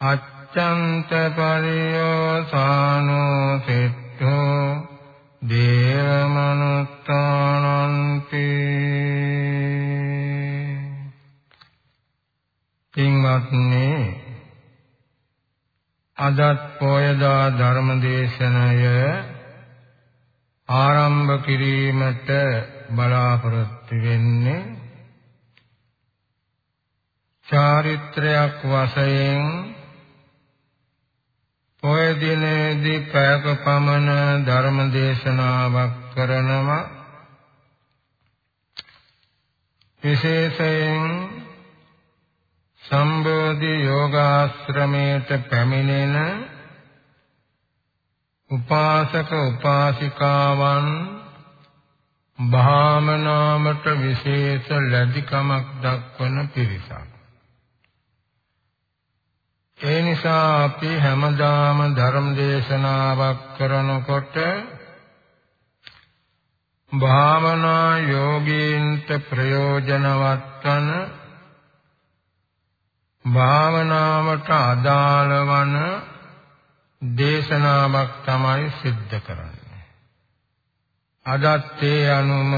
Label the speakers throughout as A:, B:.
A: අච්ඡන්ත පරියෝසානෝ සිද්ධෝ දේවමනුත්තානන්ති. පින්වත්නි අදත් පොයදා ධර්මදේශනය ආරම්භ කිරීමට බලාපොරොත්තු වෙන්නේ චාරිත්‍රයක් වශයෙන් පොය දිනේදී පැයක පමණ ධර්ම දේශනාවක් කරනවා. විශේෂයෙන් සම්බෝධි යෝගාශ්‍රමයට පැමිණෙන උපාසක උපාසිකාවන් භාමනාමට විශේෂ ලැබිකමක් දක්වන පිරිසක්. ඒ නිසා අපි හැමදාම ධර්ම දේශනාවක් කරනකොට භාවනා යෝගීන්ට ප්‍රයෝජනවත් වන භාවනාවට අදාළ වන දේශනාවක් තමයි සිද්ධ කරන්නේ. අදත් ඒ අනුම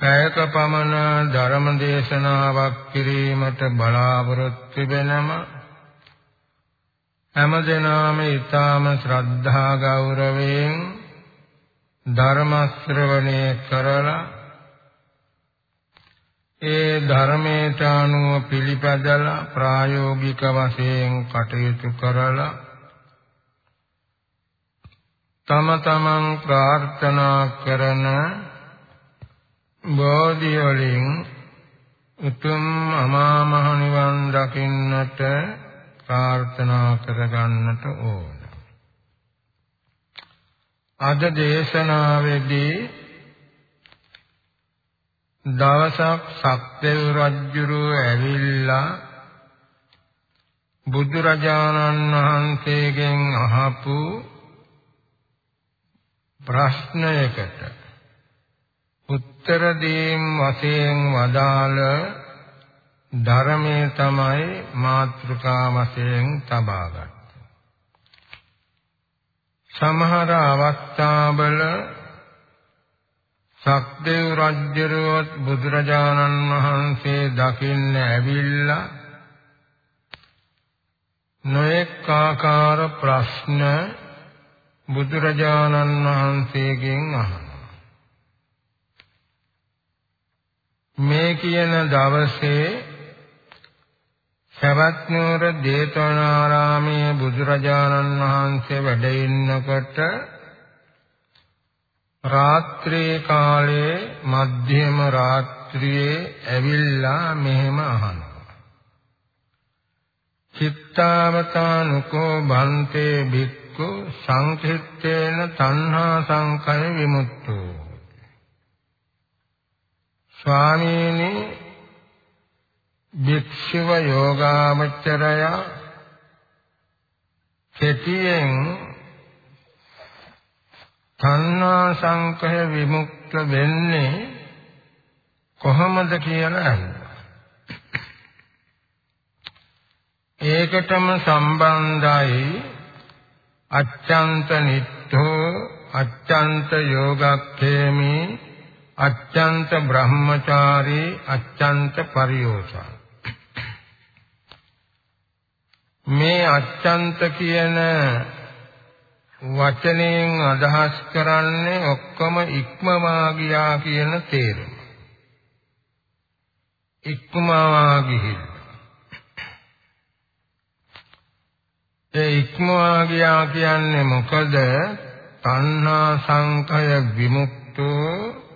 A: පැයක පමණ ධර්ම දේශනාවක් කිරීමට බලාපොරොත්තු වෙනම හැමදෙනාම ඊටාම ශ්‍රද්ධා ගෞරවයෙන් ධර්ම ශ්‍රවණය කරලා ඒ ධර්මයට අනුව පිළිපදලා ප්‍රායෝගික වශයෙන් කටයුතු කරලා තම තමන් ප්‍රාර්ථනා කරන බෝධි වලින් උතුම් අමා මහ නිවන් දකින්නට ප්‍රාර්ථනා කරගන්නට ඕන. අද දේශනාවේදී දවසක් සක්දෙව් රජුරෝ ඇවිල්ලා බුදුරජාණන් වහන්සේගෙන් අහපු ප්‍රශ්නයකට උත්තර දීම් වශයෙන් වදාළ ධර්මයේ තමයි මාත්‍රිකා වශයෙන් තබාගත්තේ. සමහර අවස්ථාවල සක්දේව රජුරුවත් බුදුරජාණන් වහන්සේ දකින්න ඇවිල්ලා නොඑක ආකාර ප්‍රශ්න බුදුරජාණන් වහන්සේගෙන් අහනවා. මේ කියන දවසේ සවැත් නුවර දේතවනාරාමයේ බුදුරජාණන් වහන්සේ වැඩ ඉන්නකොට රාත්‍රී කාලයේ මධ්‍යම රාත්‍රියේ ඇවිල්ලා මෙහෙම අහනවා. චිත්තාවතානුකෝ බන්තේ භික්ඛු සංකිට්ඨේන තණ්හා සංකය විමුක්තෝ ස්වාමීනි භික්ෂුව යෝගාමචරය කෙටියෙන් තණ්හා සංකය විමුක්ත වෙන්නේ කොහොමද කියලා අහනවා. ඒකටම සම්බන්ධයි අච්ඡන්ත නිට්ඨෝ අච්ඡන්ත යෝගක්ඛේමී අච්ඡන්ත බ්‍රහ්මචාරී අච්ඡන්ත පරියෝසා මේ අච්ඡන්ත කියන වචනයෙන් අදහස් කරන්නේ ඔක්කොම ඉක්මවා ගියා කියන තේරුම. ඉක්මවා ගිහින්. ඒ ඉක්මවා ගියා කියන්නේ මොකද? තණ්හා සංකය විමුක්තෝ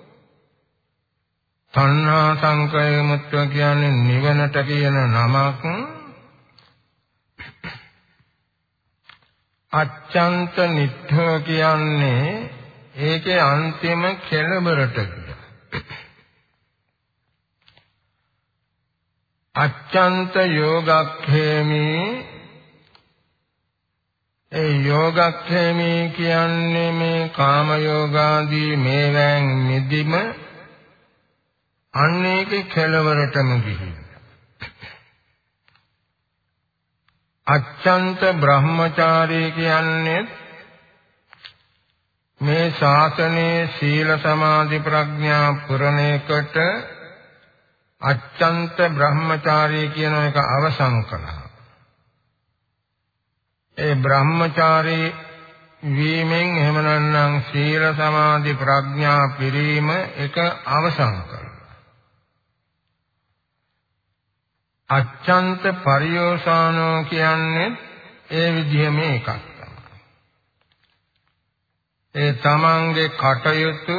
A: තණ්හා සංකය විමුක්තෝ කියන්නේ නිවනට කියන නමක්. අච්ඡන්ත නිට්ඨ කියන්නේ ඒකේ අන්තිම කෙළවරට අච්ඡන්ත යෝගක්ඛේමි. ඒ යෝගක්ඛේමි කියන්නේ මේ කාම යෝගාදී මේවැන් නිදිම අන්නේක කෙළවරටම ගිහින් අච්ඡන්ත බ්‍රහ්මචාරී කියන්නේ මේ ශාසනයේ සීල සමාධි ප්‍රඥා පුරණයකට අච්ඡන්ත බ්‍රහ්මචාරී කියන එක අවසන් කළා. ඒ බ්‍රහ්මචාරී වීමෙන් එහෙම නැත්නම් සීල සමාධි ප්‍රඥා පිරීම එක අවසන් කළා. අච්ඡන්ත පරියෝසානෝ කියන්නේ ඒ විදිහම එකක් තමයි. ඒ තමන්ගේ කටයුතු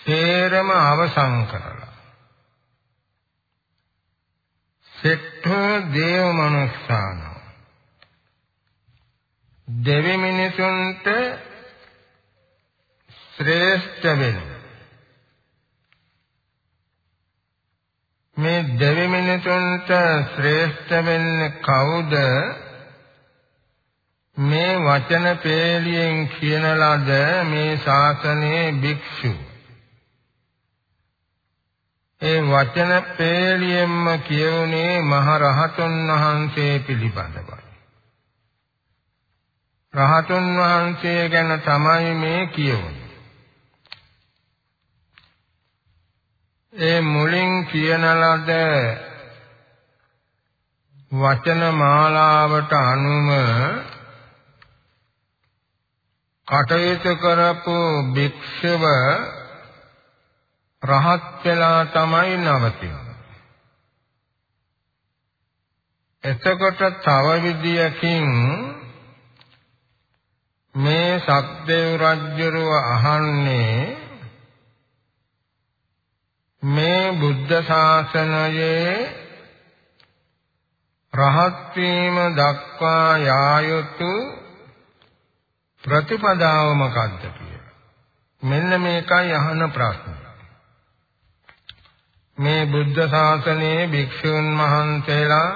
A: සේරම අවසන් කරලා සෙට්ඨෝ දේව මනුස්සානෝ දෙවි මිනිසුන්ට ශ්‍රේෂ්ඨ වෙනවා මේ දෙවි මිනිසුන්ට ශ්‍රේෂ්ඨ වෙන්නේ කවුද? මේ වචන පේලියෙන් කියන ලද මේ ශාසනයේ භික්ෂු. ඒ වචන පේලියෙන්ම කියුනේ මහ රහතුන් වහන්සේ පිළිබඳවයි. රහතුන් වහන්සේ ගැන තමයි මේ කියුනේ. ඒ මුලින් කියන ලද වචන මාලාවට අනුව කටයුතු කරපු භික්ෂුව රහත් වෙලා තමයි නවතින්නේ. එතකොට තව විදියකින් මේ සක්දේව රජුව අහන්නේ මේ බුද්ධ ශාසනයේ රහත් වීම දක්වා යා යුතු ප්‍රතිපදාව මොකක්ද කියලා. මෙන්න මේකයි අහන ප්‍රශ්න. මේ බුද්ධ ශාසනයේ භික්ෂුන් වහන්සේලා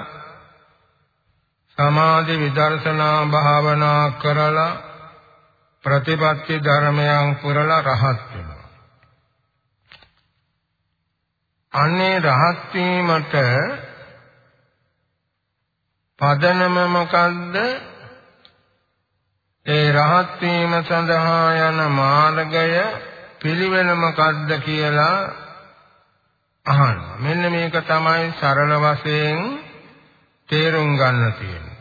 A: සමාධි විදර්ශනා භාවනා කරලා ප්‍රතිපත්ති ධර්මයන් පුරලා රහත් වෙනවා. අනේ රහත් වීමට පදනම මොකද්ද? ඒ රහත් වීම සඳහා යන මාර්ගය පිළිවෙල මොකද්ද කියලා අහනවා. මෙන්න මේක තමයි සරල වශයෙන් තේරුම් ගන්න තියෙන්නේ.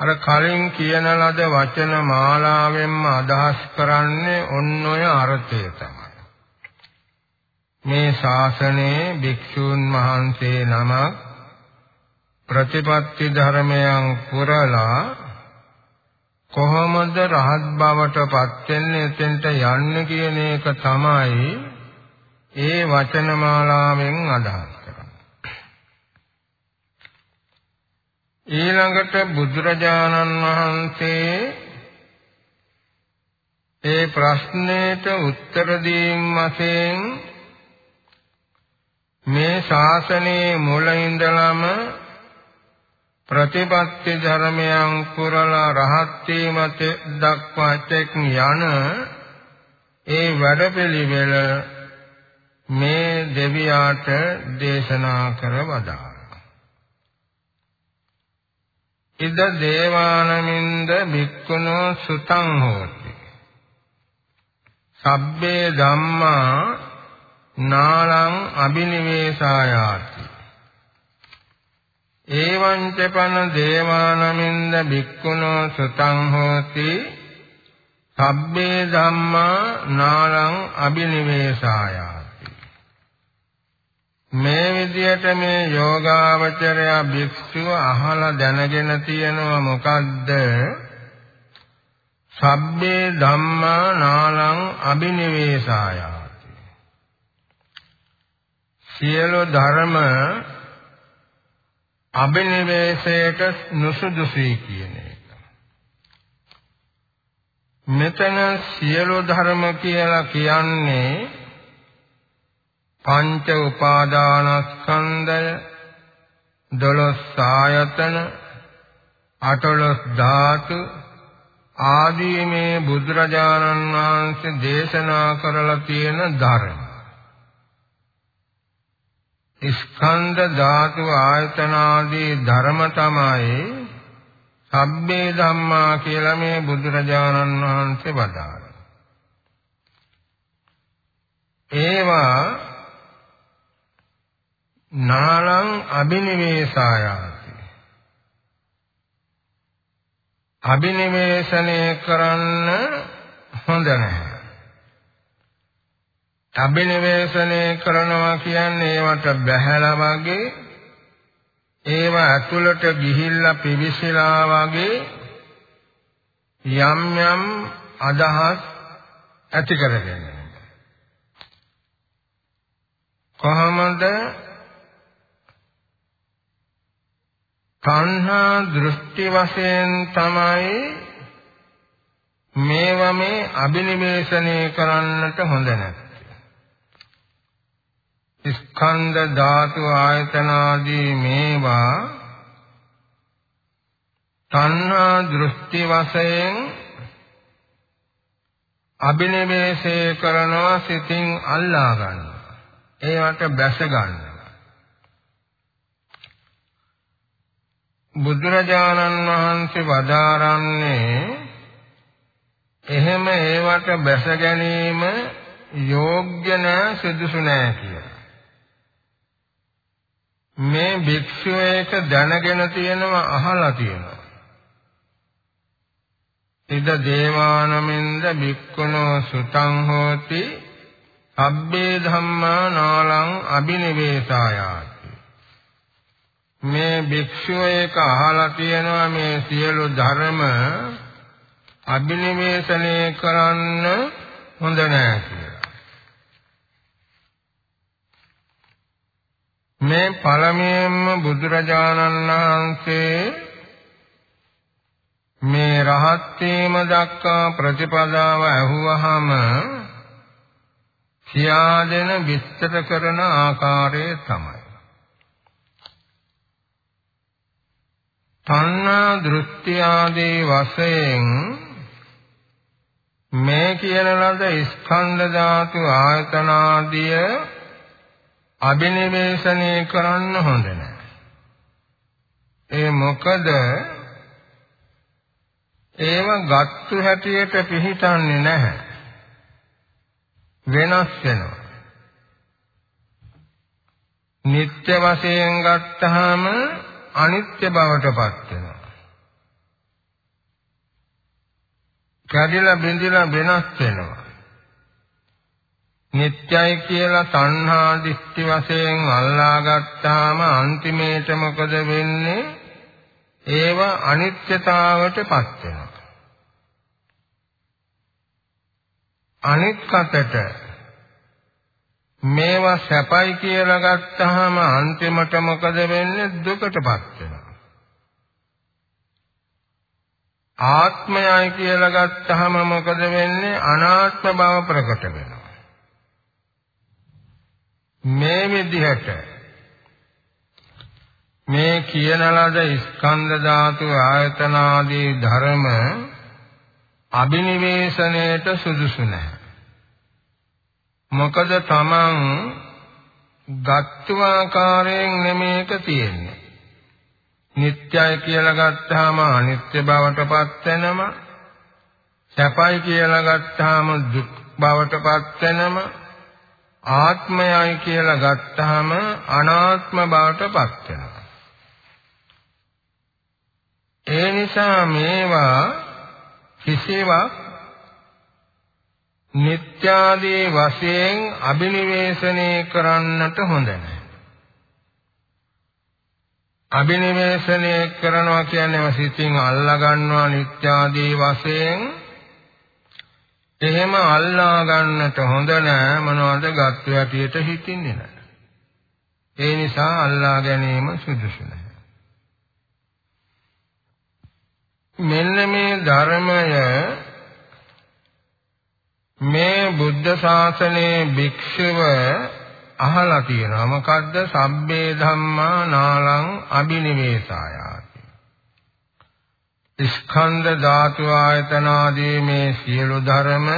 A: අර කලින් කියන ලද වචන මාලාවෙන්ම අදහස් කරන්නේ ඔන්න ඔය අර්ථය තමයි. මේ ශාසනයේ භික්ෂූන් වහන්සේ නමක් ප්‍රතිපත්ති ධර්මයන් පුරලා කොහොමද රහත් බවට පත් වෙන්නේ එතෙන්ට යන්නේ කියන එක තමයි ඒ වචන මාලාවෙන් අදහස් කරන්නේ. ඊළඟට බුදුරජාණන් වහන්සේ ඒ ප්‍රශ්නෙට උත්තර දීම වශයෙන් මේ ශාසනයේ මුල ඉඳලම ප්‍රතිපත්ති ධර්මයන් පුරලා රහත් වීමට දක්වා තෙක් යන ඒ වැඩපිළිවෙල මේ දෙවියාට දේශනා කර වදාළා. ඉද දේවානමින්ද භික්ඛුනෝ සුතං හෝති. සබ්බේ ධම්මා නාලං අබිනිවේසායාති ඒවං චපන දේවානමින්ද බික්කුණෝ සුතං හෝති. සබ්බේ ධම්මා නාලං අබිනිවේසායාති මේ විදියට මේ යෝගාවචරය භික්ෂුව අහලා දැනගෙන තියෙනවා මොකද්ද? සබ්බේ ධම්මා නාලං අබිනිවේසායාති සියලු ධර්ම අබිනිවේෂයට නුසුදුසුයි කියන එක. මෙතන සියලු ධර්ම කියලා කියන්නේ පංච උපාදානස්කන්ධය දොළොස් ආයතන අටලොස් ධාතු ආදී මේ බුදුරජාණන් වහන්සේ දේශනා කරලා තියෙන ධර්ම ස්කන්ධ ධාතු ආයතන ආදී ධර්ම තමයි සබ්බේ ධම්මා කියලා මේ බුදුරජාණන් වහන්සේ වදාළා. ඒවා නාලං අබිනිවේසායාති. අබිනිවේෂණය කරන්න හොඳ නැහැ. අභිනිවේෂණය කරනවා කියන්නේ ඒවට බැහැලා වගේ ඒව ඇතුළට ගිහිල්ලා පිවිසලා වගේ යම් යම් අදහස් ඇති කරගෙන. කොහොමද? තණ්හා දෘෂ්ටි වශයෙන් තමයි මේවා මේ අභිනිවේෂණය කරන්නට හොඳ නැහැ ස්කන්ධ ධාතු ආයතන ආදී මේවා තණ්හා දෘෂ්ටි වශයෙන් අභිනිවේෂය කරනවා සිතින් අල්ලා ගන්නවා. ඒවට බැස ගන්නවා. බුදුරජාණන් වහන්සේ වදාරන්නේ එහෙම ඒවට බැස ගැනීම යෝග්‍ය නැහැ සුදුසු නැහැ කියලා. මේ භික්ෂුව එක දැනගෙන තියෙනවා අහලා තියෙනවා. ඉද දේවානමින්ද භික්ඛුනෝ සුතං හෝති අබ්බේ ධම්මා නාලං අබිනිවේසායාති. මේ භික්ෂුව එක අහලා තියෙනවා මේ සියලු ධර්ම අබිනිවේෂණය කරන්න හොඳ නෑ කියලා. මේ පළමුවෙන්ම බුදුරජාණන් වහන්සේ මේ රහත් වීම දක්වා ප්‍රතිපදාව ඇහුවහම සියාදෙන විස්තර කරන ආකාරය තමයි. තණ්හා දෘෂ්ටි ආදී වශයෙන් මේ කියන ලද ස්කන්ධ ධාතු ආයතන ආදිය අභිනිවේෂණය කරන්න හොඳ නැහැ. ඒ මොකද ඒව ගත්තු හැටියට පිහිටන්නේ නැහැ. වෙනස් වෙනවා. නිත්‍ය වශයෙන් ගත්තාම අනිත්‍ය බවටපත් වෙනවා. කැඩිලා බිඳිලා වෙනස් වෙනවා. නිත්‍යයි කියලා තණ්හා දිට්ඨි වශයෙන් අල්ලා ගත්තාම අන්තිමේට මොකද වෙන්නේ? ඒව අනිත්‍යතාවටපත් වෙනවා. අනිත් කතට මේවා සැපයි කියලා ගත්තාම අන්තිමට මොකද වෙන්නේ? දුකටපත් වෙනවා. ආත්මයයි කියලා ගත්තාම මොකද වෙන්නේ? අනාත්ම බව ප්‍රකට වෙනවා. මේ විදිහට මේ කියන ලද ස්කන්ධ ධාතු ආයතන ආදී ධර්ම අබිනිවේෂණයට සුදුසු නැහැ. මොකද තමන් ගත්තු ආකාරයෙන් නෙමේක තියෙන්නේ. නිත්‍යයි කියලා ගත්තාම අනිත්‍ය බවටපත් වෙනවා. සැපයි කියලා ගත්තාම දුක් බවටපත් වෙනවා. ආත්මයයි කියලා ගත්තාම අනාත්ම බවට පත් වෙනවා. ඒ නිසා මේවා කිසිවක් නිත්‍යාදී වශයෙන් අබිනිවේෂණය කරන්නට හොඳ නැහැ. අබිනිවේෂණය කරනවා කියන්නේ සිතින් අල්ලා ගන්නවා නිත්‍යාදී වශයෙන් එහෙම අල්ලා ගන්නට හොඳ නෑ මොනවද ගත් යටියට හිතින්නේ නෑ. ඒ නිසා අල්ලා ගැනීම සුදුසු නෑ. මෙන්න මේ ධර්මය මේ බුද්ධ ශාසනයේ භික්ෂුව අහලා තියෙනවා මොකද්ද සබ්බේ ධම්මා නාලං අබිනිවේසායාති ස්කන්ධ ධාතු ආයතන ආදී මේ සියලු ධර්ම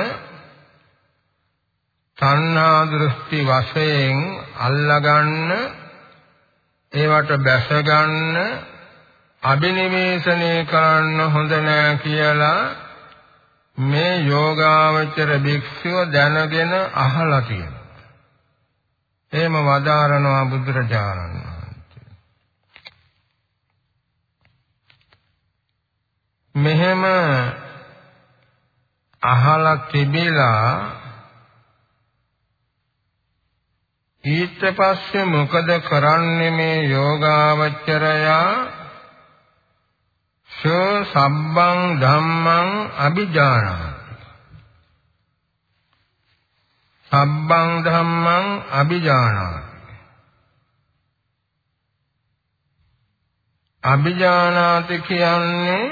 A: තණ්හා දෘෂ්ටි වශයෙන් අල්ලගන්න ඒවට බැස ගන්න අබිනිවේෂණය කරන්න හොඳ නෑ කියලා මේ යෝගාවචර භික්ෂුව දැනගෙන අහලා තියෙනවා එහෙම වදාරනවා බුදුරජාණන් වහන්සේ. මෙහෙම අහලා තිබිලා ඊට පස්සේ මොකද කරන්නේ මේ යෝගාවචරයා? සෝ සම්බං ධම්මං අභිජානං සබ්බං ධම්මං අභිජානාති. අභිජානාති කියන්නේ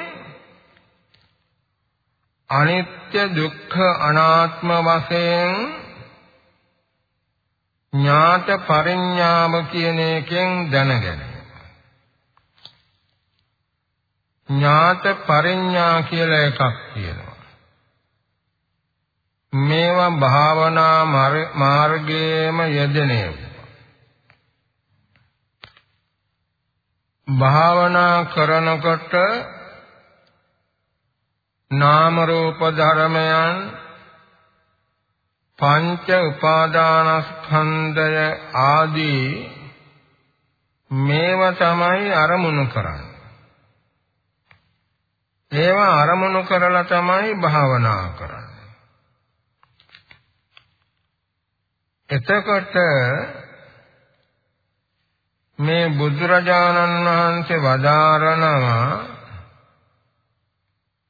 A: අනිත්‍ය දුක්ඛ අනාත්ම වශයෙන් ඥාත පරිඥාම කියන එකෙන් දැනගෙන ඥාත පරිඥා කියලා එකක් තියෙනවා. මේවා භාවනා මාර්ගයේම යෙදෙනේ භාවනා කරනකොට නාම රූප ධර්මයන් පංච උපාදානස්කන්ධය ආදී මේවා තමයි අරමුණු කරන්නේ. ඒවා අරමුණු කරලා තමයි භාවනා කරන්නේ. එතකොට මේ බුදුරජාණන් වහන්සේ වදාරනවා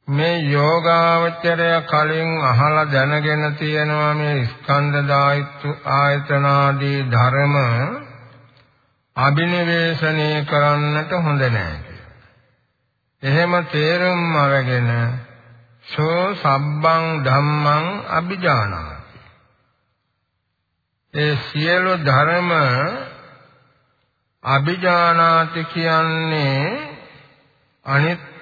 A: මේ යෝගාවචරය කලින් අහලා දැනගෙන තියෙනවා මේ ස්කන්ධ ධාතු ආයතනාදී ධර්ම අබිනිවේෂණය කරන්නට හොඳ නැහැ එහෙම තේරුම් අරගෙන සෝ සබ්බං ධම්මං අபிජානා ඒ සියලු ධර්ම අභිජානාති කියන්නේ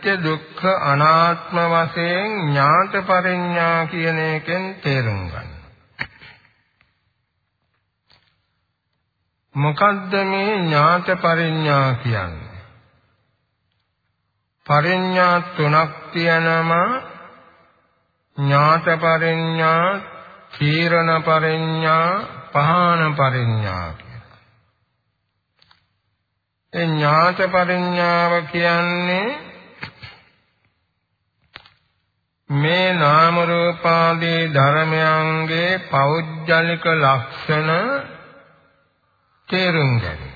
A: අනිත්‍ය දුක්ඛ අනාත්ම වශයෙන් ඥාත පරිඥා කියන එකෙන් තේරුම් ගන්න. මොකද්ද මේ ඥාත පරිඥා කියන්නේ? පරිඥා තුනක් තියෙනවා ඥාත පරිඥා, තීරණ පරිඥා, පහාන පරිඥා කියලා. ඒ ඥාත පරිඥාව කියන්නේ මේ නාම රූපාදී ධර්මයන්ගේ පෞද්ගලික ලක්ෂණ තේරුම් ගැනීම.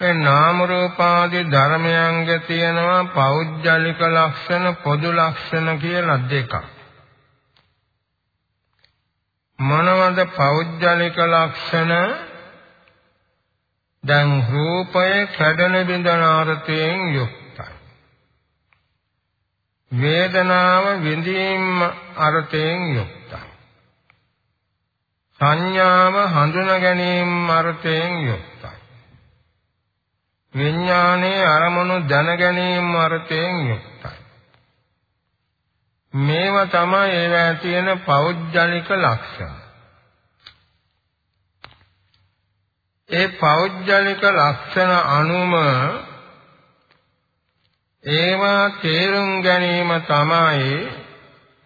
A: ඒ නාම රූපාදී ධර්මයන්ගේ තියෙනවා පෞද්ගලික ලක්ෂණ පොදු ලක්ෂණ කියලා දෙකක්. මොනවද පෞද්ගලික ලක්ෂණ දැන් රූපය කඩන බිඳන අර්ථයෙන් යුක්තයි වේදනාව විඳීම් අර්ථයෙන් යුක්තයි. සංඥාව හඳුන ගැනීම අර්ථයෙන් යුක්තයි. විඥානයේ අරමුණු දැන ගැනීම අර්ථයෙන් යුක්තයි. මේවා තමයි ඒවා තියෙන පෞද්ගලික ලක්ෂණ. ඒ පෞද්ගලික ලක්ෂණ අනුම ඒවා තේරුම් ගැනීම තමයි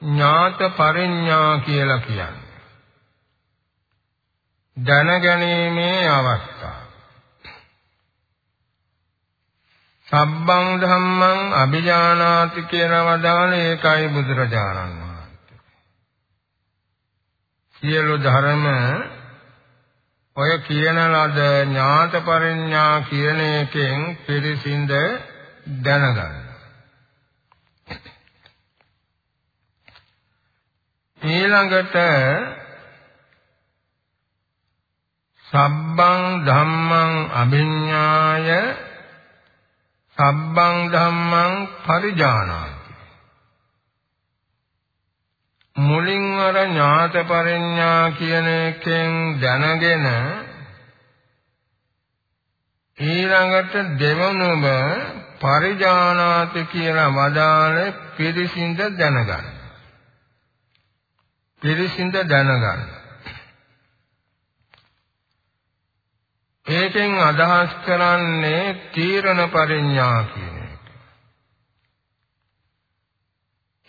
A: ඥාත පරිඥා කියලා කියන්නේ. දැන ගැනීමේ අවස්ථාව. සබ්බං ධම්මං අභිජානාති කියලා වදාළ ඒකයි බුදුරජාණන් වහන්සේ. සියලු ධර්ම ඔය කියන ලද ඥාත පරිඥා කියන එකෙන් පිරිසිඳ දැනගන්න. ඊළඟට සබ්බං ධම්මං අභිඤ්ඤාය සබ්බං ධම්මං පරිජානාති මුලින් අර ඥාත පරිඥා කියන එකෙන් දැනගෙන ඊළඟට දෙවනුම පරිජානාති කියලා වදාළ පිරිසිඳ දැනගන්න පිරිසිඳ දැනගන්න ඒකෙන් අදහස් කරන්නේ තීරණ පරිඥා කියන එක.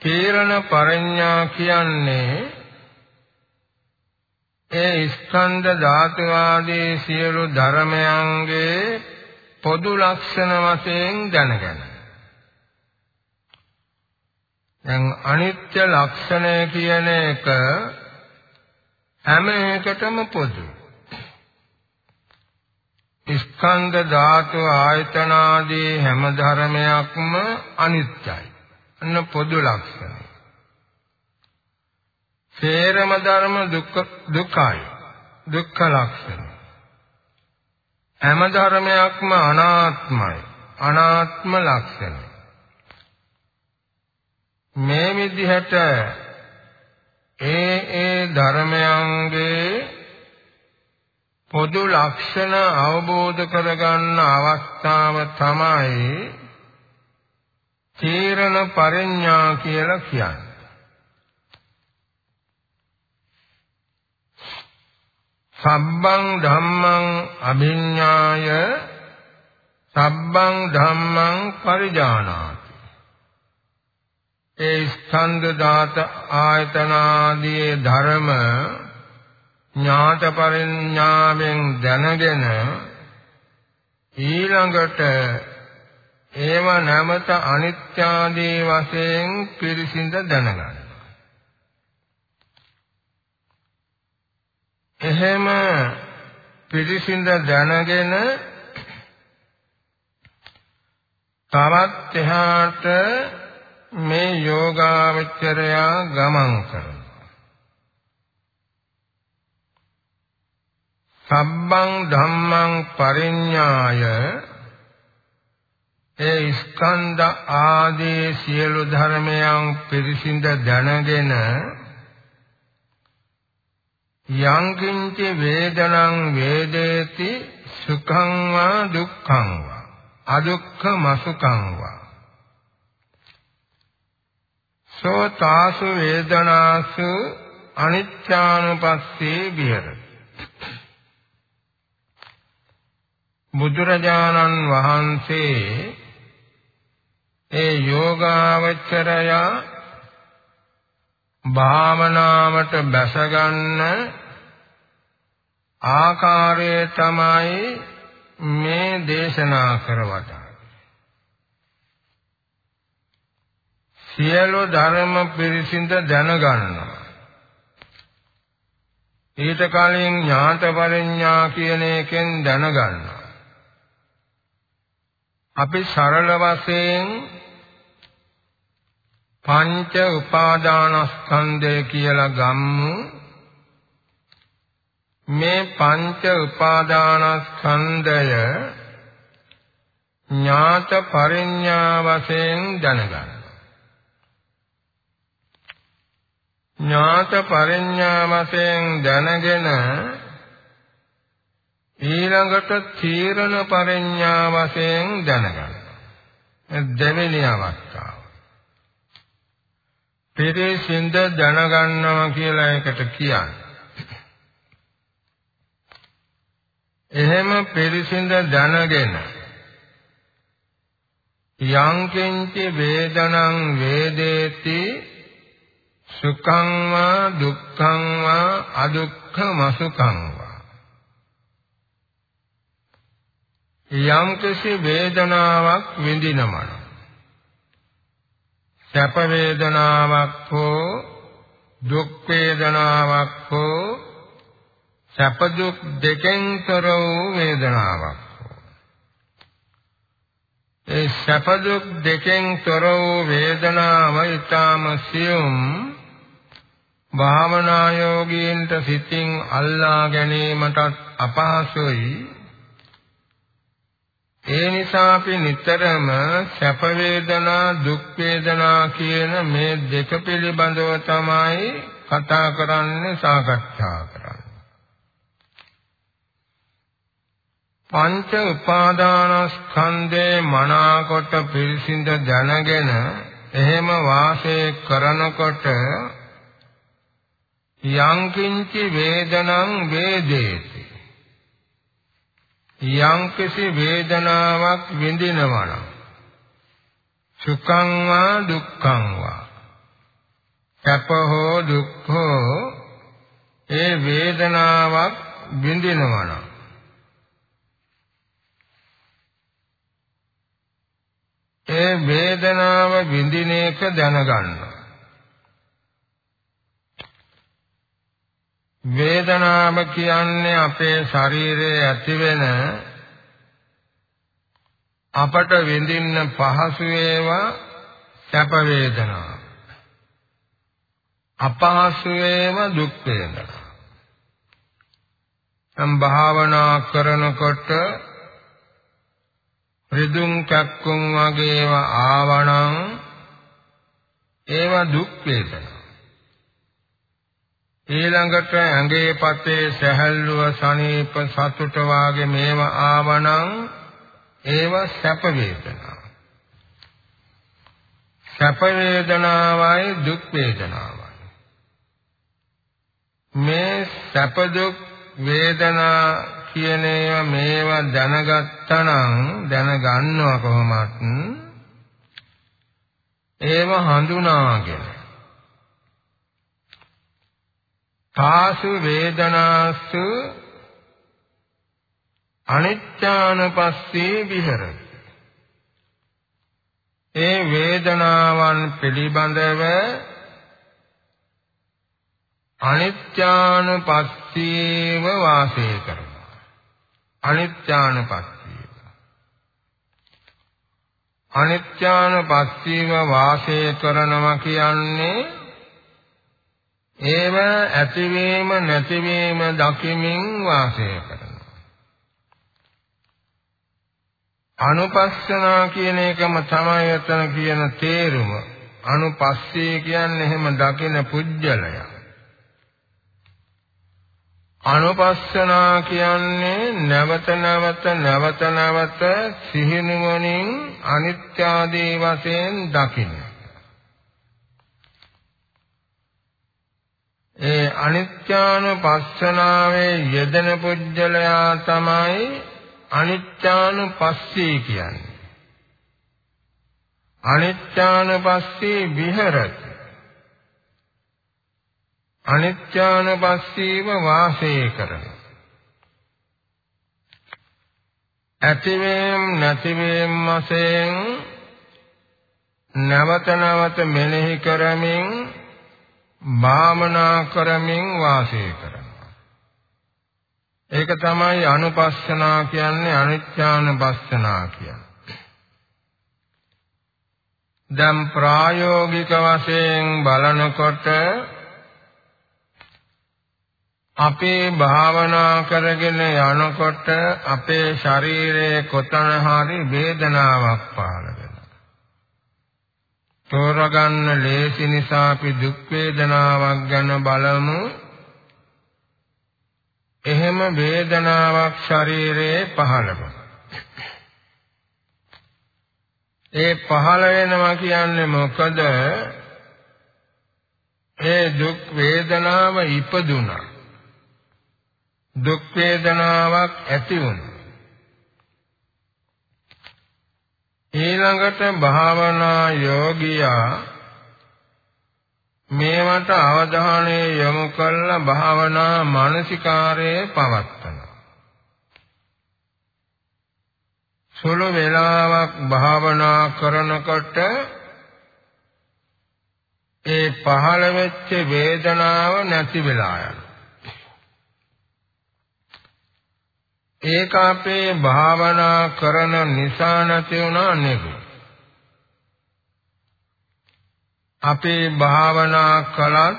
A: තීරණ පරිඥා කියන්නේ ඒ ස්කන්ධ ධාතු ආදී සියලු ධර්මයන්ගේ පොදු ලක්ෂණ වශයෙන් දැනගන්න. දැන් අනිත්‍ය ලක්ෂණය කියන එක හැම එකටම පොදුයි. ස්කන්ධ ධාතු ආයතන ආදී හැම ධර්මයක්ම අනිත්‍යයි. අන්න පොදු ලක්ෂණය. සේරම ධර්ම දුක්ඛ දුක්ඛයි. දුක්ඛ ලක්ෂණ. හැම ධර්මයක්ම අනාත්මයි. අනාත්ම ලක්ෂණය. මේ විදිහට ඒ ඒ ධර්මයන්ගේ පොදු ලක්ෂණ අවබෝධ කරගන්න අවස්ථාව තමයි තීරණ පරිඥා කියලා කියන්නේ. සබ්බං ධම්මං අභිඤ්ඤාය සබ්බං ධම්මං පරිජානාති ඒ ස්කන්ධ දාත ආයතන ආදී ධර්ම ඥාත පරිඥාවෙන් දැනගෙන ඊළඟට ඒව නැමත අනිත්‍යාදී වශයෙන් පිරිසිඳ දැනගන්න. එහෙම පිරිසිඳ දැනගෙන තවත් එහාට මේ යෝගාවචරයා ගමන් කරනවා. සබ්බං ධම්මං පරිඤ්ඤාය ඒ ස්කන්ධ ආදී සියලු ධර්මයන් පිරිසිඳ දැනගෙන යං කිංච වේදනං වේදේති සුඛං වා දුක්ඛං වා අදුක්ඛ මසුඛං වා සෝ තාසු වේදනාසු අනිච්ඡානුපස්සේ විහෙරති බුදුරජාණන් වහන්සේ ඒ යෝගාවචරය භාවනාවට බැසගන්න ආකාරය තමයි මේ දේශනා කරවටා. සියලු ධර්ම පිරිසිඳ දැනගන්නවා. ඊට කලින් ඥාත පරිඥා කියන එකෙන් දැනගන්නවා. අපි සරල වශයෙන් පංච උපාදානස්කන්ධය කියලා ගම්මු මේ පංච උපාදානස්කන්ධය ඥාත පරිඥා වශයෙන් දැනගන්න. ඥාත පරිඥා වශයෙන් දැනගෙන ඊළඟට තීරණ පරිඥා වශයෙන් දැනගන්න. දෙවෙනි අවස්ථාව. පිරිසිඳ දැනගන්නවා කියලා එකට කියන්නේ. එහෙම පිරිසිඳ දැනගෙන යං කිංචි වේදනං වේදේති සුඛං වා දුක්ඛං වා අදුක්ඛ මසුඛං වා යම්කිසි වේදනාවක් විඳිනමන සැප වේදනාවක් හෝ දුක් වේදනාවක් හෝ සැප දුක් දෙකෙන් තොර වූ වේදනාවක් ඒ සැප දුක් දෙකෙන් තොර වූ වේදනාව ඊටම සියුම් භාවනා යෝගීන්ට සිතින් අල්ලා ගැනීමට අපහසුයි. ඒ නිසා අපි නිතරම සැප වේදනා දුක් වේදනා කියන මේ දෙක පිළිබඳව තමයි කතා කරන්නේ සාකච්ඡා කරන්නේ. පංච උපාදානස්කන්ධේ මනාකොට පිරිසිඳ දැනගෙන එහෙම වාසය කරනකොට යංකින්චි වේදනං වේදේති. යම්කිසි වේදනාවක් විඳිනවා නම් සුඛං වා දුක්ඛං වා සැප හෝ දුක් හෝ ඒ වේදනාවක් විඳිනවා නම් ඒ වේදනාව විඳින එක දැනගන්න. වේදනාව කියන්නේ අපේ ශරීරයේ ඇතිවෙන අපට විඳින්න පහසු ඒවා සැප වේදනා. අපහසු ඒවා දුක් වේදනා. සම් භාවනා කරනකොට රිදුම් කක්කුම් වගේ ඒවා ආවණං ඒවා දුක් වේදනා. ඊළඟට ඇඟේ පතේ සැහැල්ලුව සනීප සතුට වාගේ මේවා ආවනම් ඒව සැප වේදනා. සැප වේදනාවයි දුක් වේදනාවයි. මේ සැප දුක් වේදනා කියන ඒවා මේවා දැනගත්තනම් දැනගන්නවා කොහොමත් ඒව හඳුනාගෙන තාසු වේදනාසු අනිත්‍යානපස්සේ විහෙරති. ඒ වේදනාවන් පිළිබඳව අනිත්‍යානපස්සීව වාසය කරනවා. අනිත්‍යානපස්සීව. අනිත්‍යානපස්සීව වාසය කරනවා කියන්නේ ඒව ඇතිවීම නැතිවීම දකිමින් වාසය කරනවා. අනුපස්සනා කියන එකම තමයි එතන කියන තේරුම. අනුපස්සී කියන්නේ එහෙම දකින පුජ්‍යලය. අනුපස්සනා කියන්නේ නැවත නැවත නැවත නැවත සිහිනුවණින් අනිත්‍ය ආදී වශයෙන් දකින්න. ඒ අනිත්‍යානුපස්සනාවේ යෙදෙන පුජ්‍යලයා තමයි අනිත්‍යානුපස්සී කියන්නේ. අනිත්‍යානුපස්සී විහෙරති. අනිත්‍යානුපස්සීව වාසය කරන. ඇතිවීම නැතිවීම වශයෙන් නැවත නැවත මෙනෙහි කරමින් භාවනා කරමින් වාසය කරනවා. ඒක තමයි අනුපස්සනා කියන්නේ අනිත්‍යානුපස්සනා කියන්නේ. දැන් ප්‍රායෝගික වශයෙන් බලනකොට අපේ භාවනා කරගෙන යනකොට අපේ ශරීරයේ කොතන හරි වේදනාවක් පහළ තෝරගන්න ලේසි නිසා අපි දුක් වේදනාවක් ගැන බලමු. එහෙම වේදනාවක් ශරීරයේ පහළ ඒ පහළ වෙනවා කියන්නේ මොකද? ඒ දුක් වේදනාව ඉපදුනා. දුක් වේදනාවක් ඇති වුණා. ඊළඟට භාවනා යෝගියා මේවට අවධානය යොමු කළ භාවනා මානසිකාරයේ පවත්තන සුළු වේලාවක් භාවනා කරනකොට ඒ පහළ වෙච්ච වේදනාව නැති වෙලා යනවා. ඒක අපේ භාවනා කරන නිසා නැති වුණා නෙවෙයි. අපේ භාවනා කලත්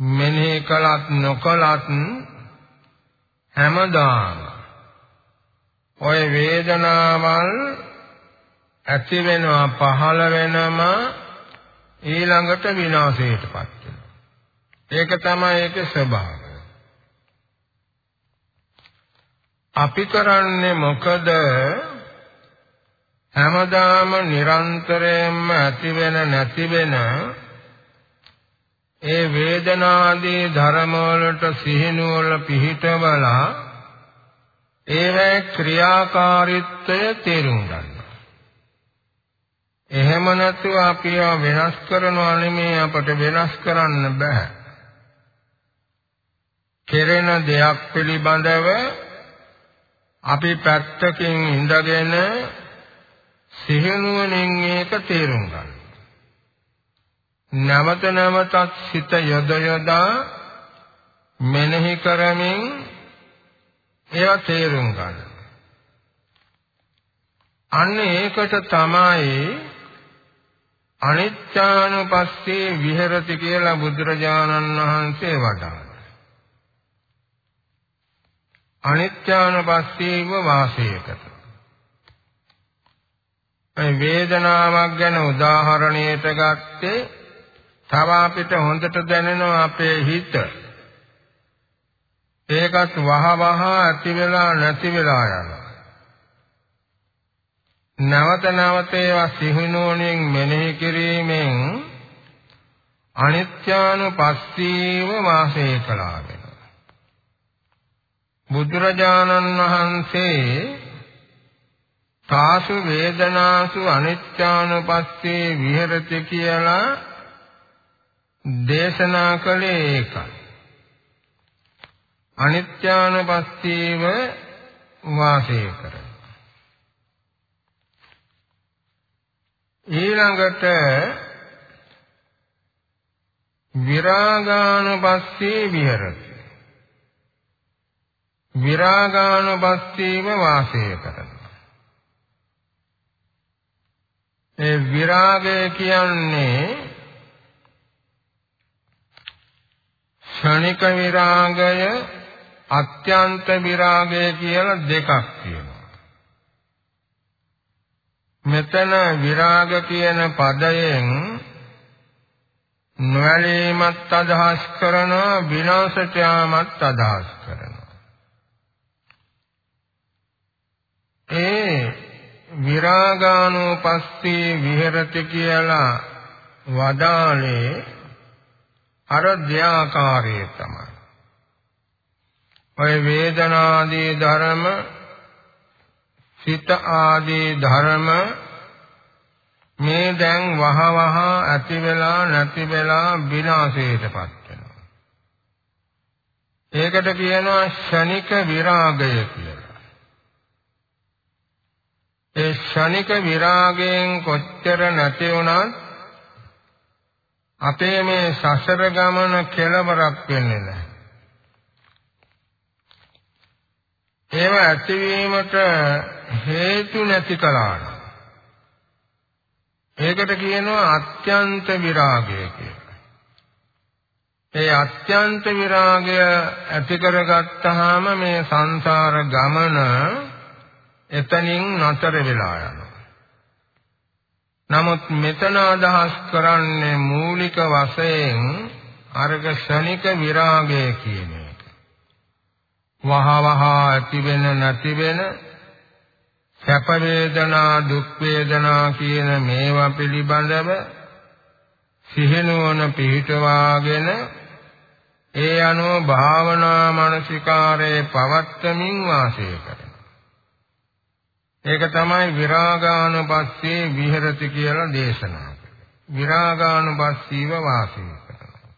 A: මෙනෙහි කලත් නොකලත් හැමදාම ඔය වේදනාවල් ඇති වෙනවා පහළ වෙනම ඊළඟට විනාශයටපත් වෙනවා. ඒක තමයි ඒකේ ස්වභාවය. අපි කරන්නේ මොකද? හැමදාම නිරන්තරයෙන්ම ඇති වෙන නැති වෙන ඒ වේදනාදී ධර්ම වලට සිහිනුවල පිහිටවලා ඒවැ ක්‍රියාකාරීත්වය තේරුම් ගන්නවා. එහෙම නැතුව අපි වෙනස් කරනවා නෙමෙයි අපට වෙනස් කරන්න බෑ. කෙරෙන දෙයක් පිළිබඳව අපි පැත්තකින් ඉඳගෙන සිහිනුවණින් ඒක තේරුම් ගන්න. නැවත නැවතත් සිත යොද යොදා මෙනෙහි කරමින් ඒවා තේරුම් ගන්න. අන්න ඒකට තමයි අනිත්‍යානුපස්සේ විහෙරති කියලා බුදුරජාණන් වහන්සේ වදාළා. අනිත්‍යානුපස්සීව වාසයකට. මේ වේදනාවක් ගැන උදාහරණයට ගත්තේ තව අපිට හොඳට දැනෙනවා අපේ හිත. ඒකත් වහ වහ ඇති වෙලා නැති වෙලා යනවා. නැවත නැවත ඒවා සිහිනුවණින් මෙනෙහි කිරීමෙන් අනිත්‍යානුපස්සීව වාසය කළා වෙනවා. බුදුරජාණන් වහන්සේ තාසු වේදනාසු අනිත්‍යානුපස්සේ විහෙරති කියලා දේශනා කළේ ඒකයි. අනිත්‍යානුපස්සීව වාසය කරන. ඊළඟට විරාගානුපස්සී විහෙරති. විරාගානුපස්සීව වාසය කරන. ඒ විරාගය කියන්නේ ක්ෂණික විරාගය අත්‍යන්ත විරාගය කියලා දෙකක් තියෙනවා. මෙතන විරාග කියන පදයෙන් නොඇලීමත් අදහස් කරනවා විනාශයට යාමත් අදහස් කරනවා. ඒ විරාගානුපස්සී විහෙරති කියලා වදාලේ අර ධ්‍යාකාරයේ තමයි. ඔය වේදනාදී ධර්ම සිත ආදී ධර්ම මේ දැන් වහ වහ ඇති වෙලා නැති වෙලා විනාශයටපත් වෙනවා. ඒකට කියනවා ශනික විරාගය කියලා. ඒ ශනික විරාගයෙන් කොච්චර නැති වුණත් අපේ මේ සසර ගමන කෙලවරක් වෙන්නේ නැහැ. ඒව ඇතිවීමට හේතු නැති කලාන. ඒකට කියනවා අත්‍යන්ත විරාගය කියලා. ඒ අත්‍යන්ත විරාගය ඇති කරගත්තාම මේ සංසාර ගමන එතනින් නතර වෙලා යනවා. නමුත් මෙතන අදහස් කරන්නේ මූලික වශයෙන් අර්ග ශනික විරාගය කියන එක. වහ වහ ඇති වෙන නැති වෙන සැප වේදනා දුක් වේදනා කියන මේවා පිළිබඳව සිහිනුවන පිහිටවාගෙන ඒ අනුව භාවනා මානසිකාරයේ පවත්තමින් වාසය කරයි. ඒක තමයි විරාගානුපස්සී විහෙරති කියලා දේශනා කළේ. විරාගානුපස්සීව වාසය කරනවා.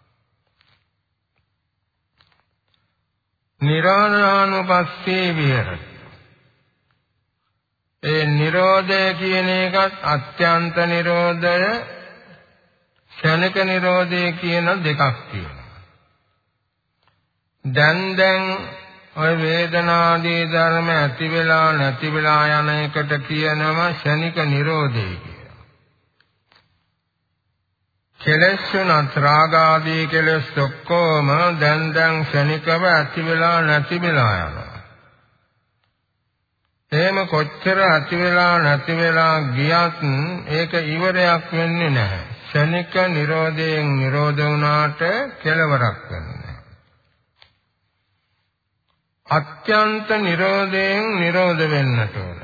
A: නිරාණානුපස්සී විහෙරති. ඒ Nirodha කියන එකත් අත්‍යන්ත Nirodha ක්ෂණික Nirodha කියන දෙකක් තියෙනවා. දැන් දැන් ඔය වේදනාදී ධර්ම ඇති වෙලා නැති වෙලා යන එකට කියනවා ක්ෂණික Nirodhe කියලා. කෙලෙස් උනත් රාගාදී කෙලෙස් ඔක්කොම දැන් දැන් ක්ෂණිකව ඇති වෙලා නැති වෙලා යනවා. එහෙම කොච්චර ඇති වෙලා නැති වෙලා ගියත් ඒක ඉවරයක් වෙන්නේ නැහැ. ක්ෂණික Nirodhen Nirodha වුණාට කෙලවරක් වෙන්නේ අත්‍යන්ත නිරෝධයෙන් නිරෝධ වෙන්නට ඕන.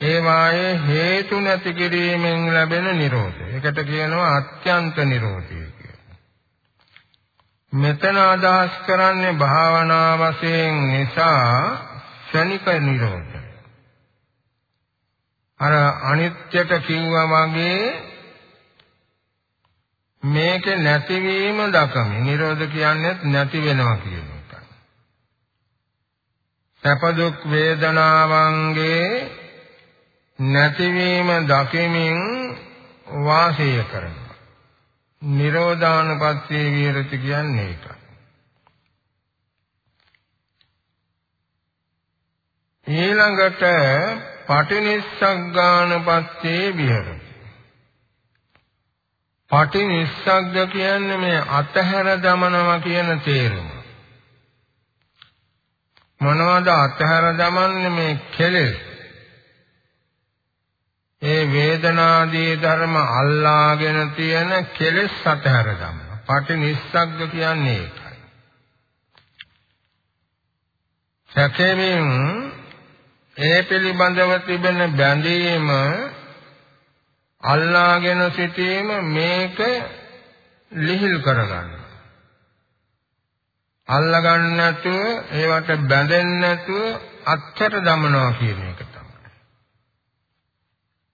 A: ඒ වායේ හේතු නැති කිරීමෙන් ලැබෙන නිරෝධය. ඒකට කියනවා අත්‍යන්ත නිරෝධය කියලා. මෙතන අදහස් කරන්නේ භාවනා වශයෙන් නිසා ක්ෂණික නිරෝධය. අර අනිත්‍යට කිව්වා වගේ මේක නැතිවීම දකමි. නිරෝධ කියන්නේ නැති වෙනවා කියන සැප දුක් වේදනාවන්ගේ නැතිවීම දකිමින් වාසය කරනවා. නිරෝධානුපස්සී විහෙරති කියන්නේ ඒකයි. ඊළඟට පටිනිස්සග්ගානුපස්සී විහෙරති. පටිනිස්සග්ග කියන්නේ මේ අතහැර දමනවා කියන තේරුම. මොනවද අතහැර දමන්නේ මේ කෙලෙස්? ඒ වේදනාදී ධර්ම අල්ලාගෙන තියෙන කෙලෙස් අතහැර දමන. පටි නිස්සග්ග කියන්නේ ඒකයි. සැකෙමින් ඒ පිළිබඳව තිබෙන බැඳීම අල්ලාගෙන සිටීම මේක ලිහිල් කරගන්න අල්ලගන්න නැතුව ඒවට බැඳෙන්නේ නැතුව අත්තර දමනවා කියන එක තමයි.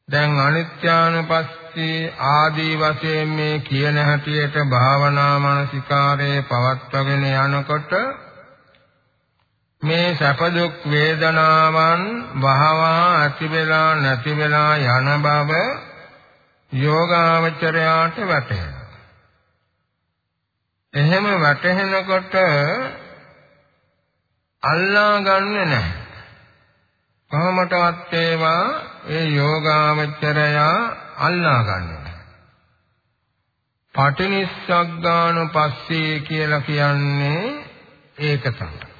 A: දැන් අනිත්‍යානුපස්සී ආදී වශයෙන් මේ කියන හැටියට භාවනා මානසිකාරයේ පවත්වාගෙන යනකොට මේ සැප දුක් වේදනාවන් වහවා ඇති වෙලා නැති වෙලා යන බව යෝගාවචරයාට වැටහෙනවා. එහෙම වැටහෙනකොට අල්ලා ගන්නෙ නැහැ. කොහොමටවත් ඒවා ඒ යෝගාවචරය අල්ලා ගන්නෙ නැහැ. පටිනිස්සග්ගානුපස්සී කියලා කියන්නේ ඒක තමයි.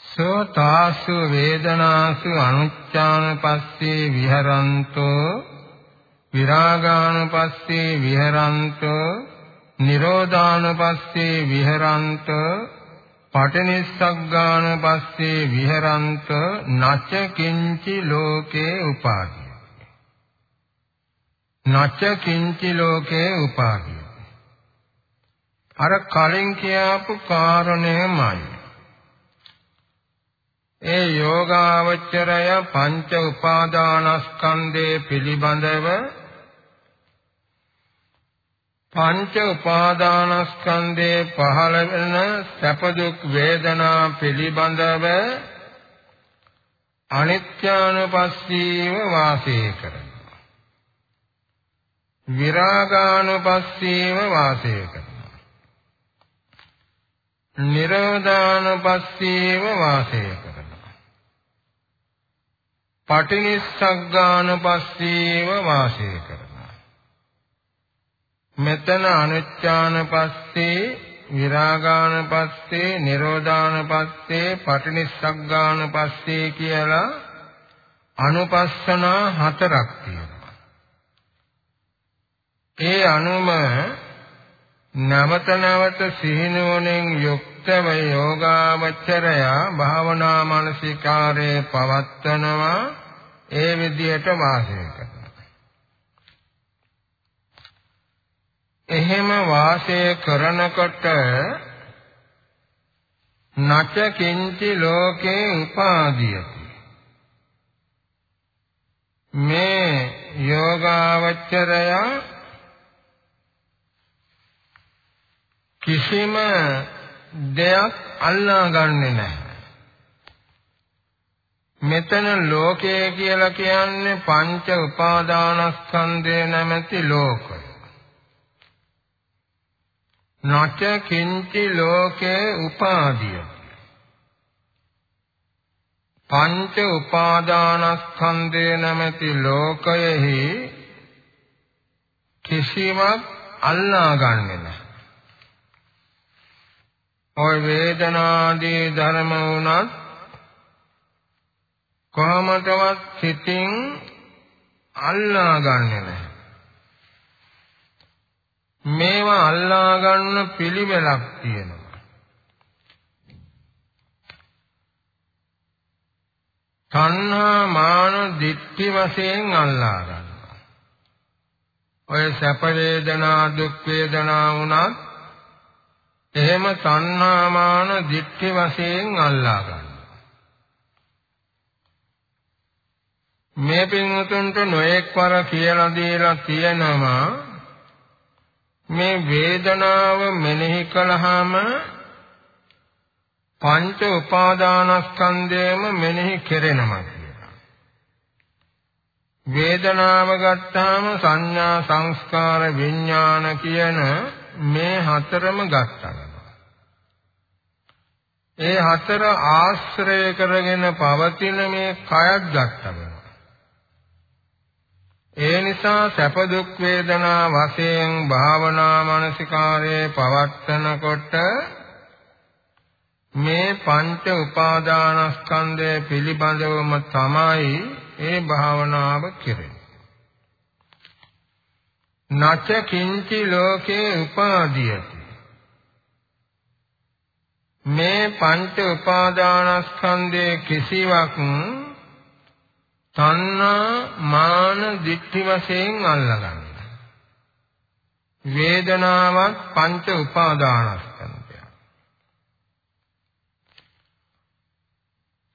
A: සෝ තාසු වේදනාසු අනුච්ඡානපස්සී විහරන්තෝ විරාගානුපස්සී විහරන්තෝ නිරෝධානපස්සේ විහරන්ත පටිනිස්සග්ගානපස්සේ විහරන්ත නච කිංචි ලෝකේ උපාදී. නච කිංචි ලෝකේ උපාදී. අර කලින් කියපු කාරණයමයි ඒ යෝගාවචරය පංච උපාදානස්කන්ධේ පිළිබඳව පංච උපාදානස්කන්ධේ පහළ වෙන සැප දුක් වේදනා පිළිබඳව අනිත්‍යානුපස්සීව වාසය කරනවා. විරාගානුපස්සීව වාසය කරනවා. නිරෝධානුපස්සීව වාසය කරනවා. පටිනිස්සග්ගානුපස්සීව වාසය කරනවා. මෙතන අනුච්ඡානපස්සේ විරාගානපස්සේ නිරෝධානපස්සේ පටිනිස්සග්ගානපස්සේ කියලා අනුපස්සනා හතරක් තියෙනවා. ඒ අනුම නවත නවත සිහිනුවණෙන් යුක්තව යෝගාවචරය භාවනා මානසිකාරයේ පවත්වනවා ඒ විදියට වාසය කරනවා. එහෙම වාසය කරනකොට නච කිංචි ලෝකේ උපාදීයති මේ යෝගාවචරය කිසිම දෙයක් අල්ලා ගන්නෙ නැහැ මෙතන ලෝකය කියලා කියන්නේ පංච උපාදානස්කන්ධය නැමැති ලෝකය. නච කිංචි ලෝකේ උපාදිය. පංච උපාදානස්කන්ධය නැමැති ලෝකයෙහි කිසිවක් අල්ලා ගන්නෙ නැහැ. ඔය වේදනාදී ධර්ම වුණත් කොහොමදවත් සිතින් අල්ලා ගන්නෙ නැහැ. මේවා අල්ලා ගන්න පිළිවෙලක් තියෙනවා. තණ්හා මාන දික්ටි වශයෙන් අල්ලා ගන්නවා. ඔය සැප වේදනා දුක් වේදනා වුණත් එහෙම තණ්හා මාන දික්ටි වශයෙන් අල්ලා ගන්නවා. මේ පින්වතුන්ට නොඑක් වර කියලා දීලා තියෙනවා මේ වේදනාව මෙනෙහි කළාම පංච උපාදානස්කන්ධයම මෙනෙහි කෙරෙනවා කියලා. වේදනාව ගත්තාම සංඥා සංස්කාර විඥාන කියන මේ හතරම ගත්තා. ඒ හතර ආශ්‍රය කරගෙන පවතින මේ කයත් ගත්තා. ඒ නිසා සැප දුක් වේදනා වශයෙන් භාවනා මානසිකාරයේ පවත්තනකොට මේ පංච උපාදානස්කන්ධය පිළිබඳවම තමයි ඒ භාවනාව කෙරෙන්නේ. නච කිංචි ලෝකේ උපාදීයති මේ පංච උපාදානස්කන්ධයේ කිසිවක් තණ්හා මාන දිට්ඨි වශයෙන් අල්ලගන්න. වේදනාවත් පංච උපාදානස්කන්ධය.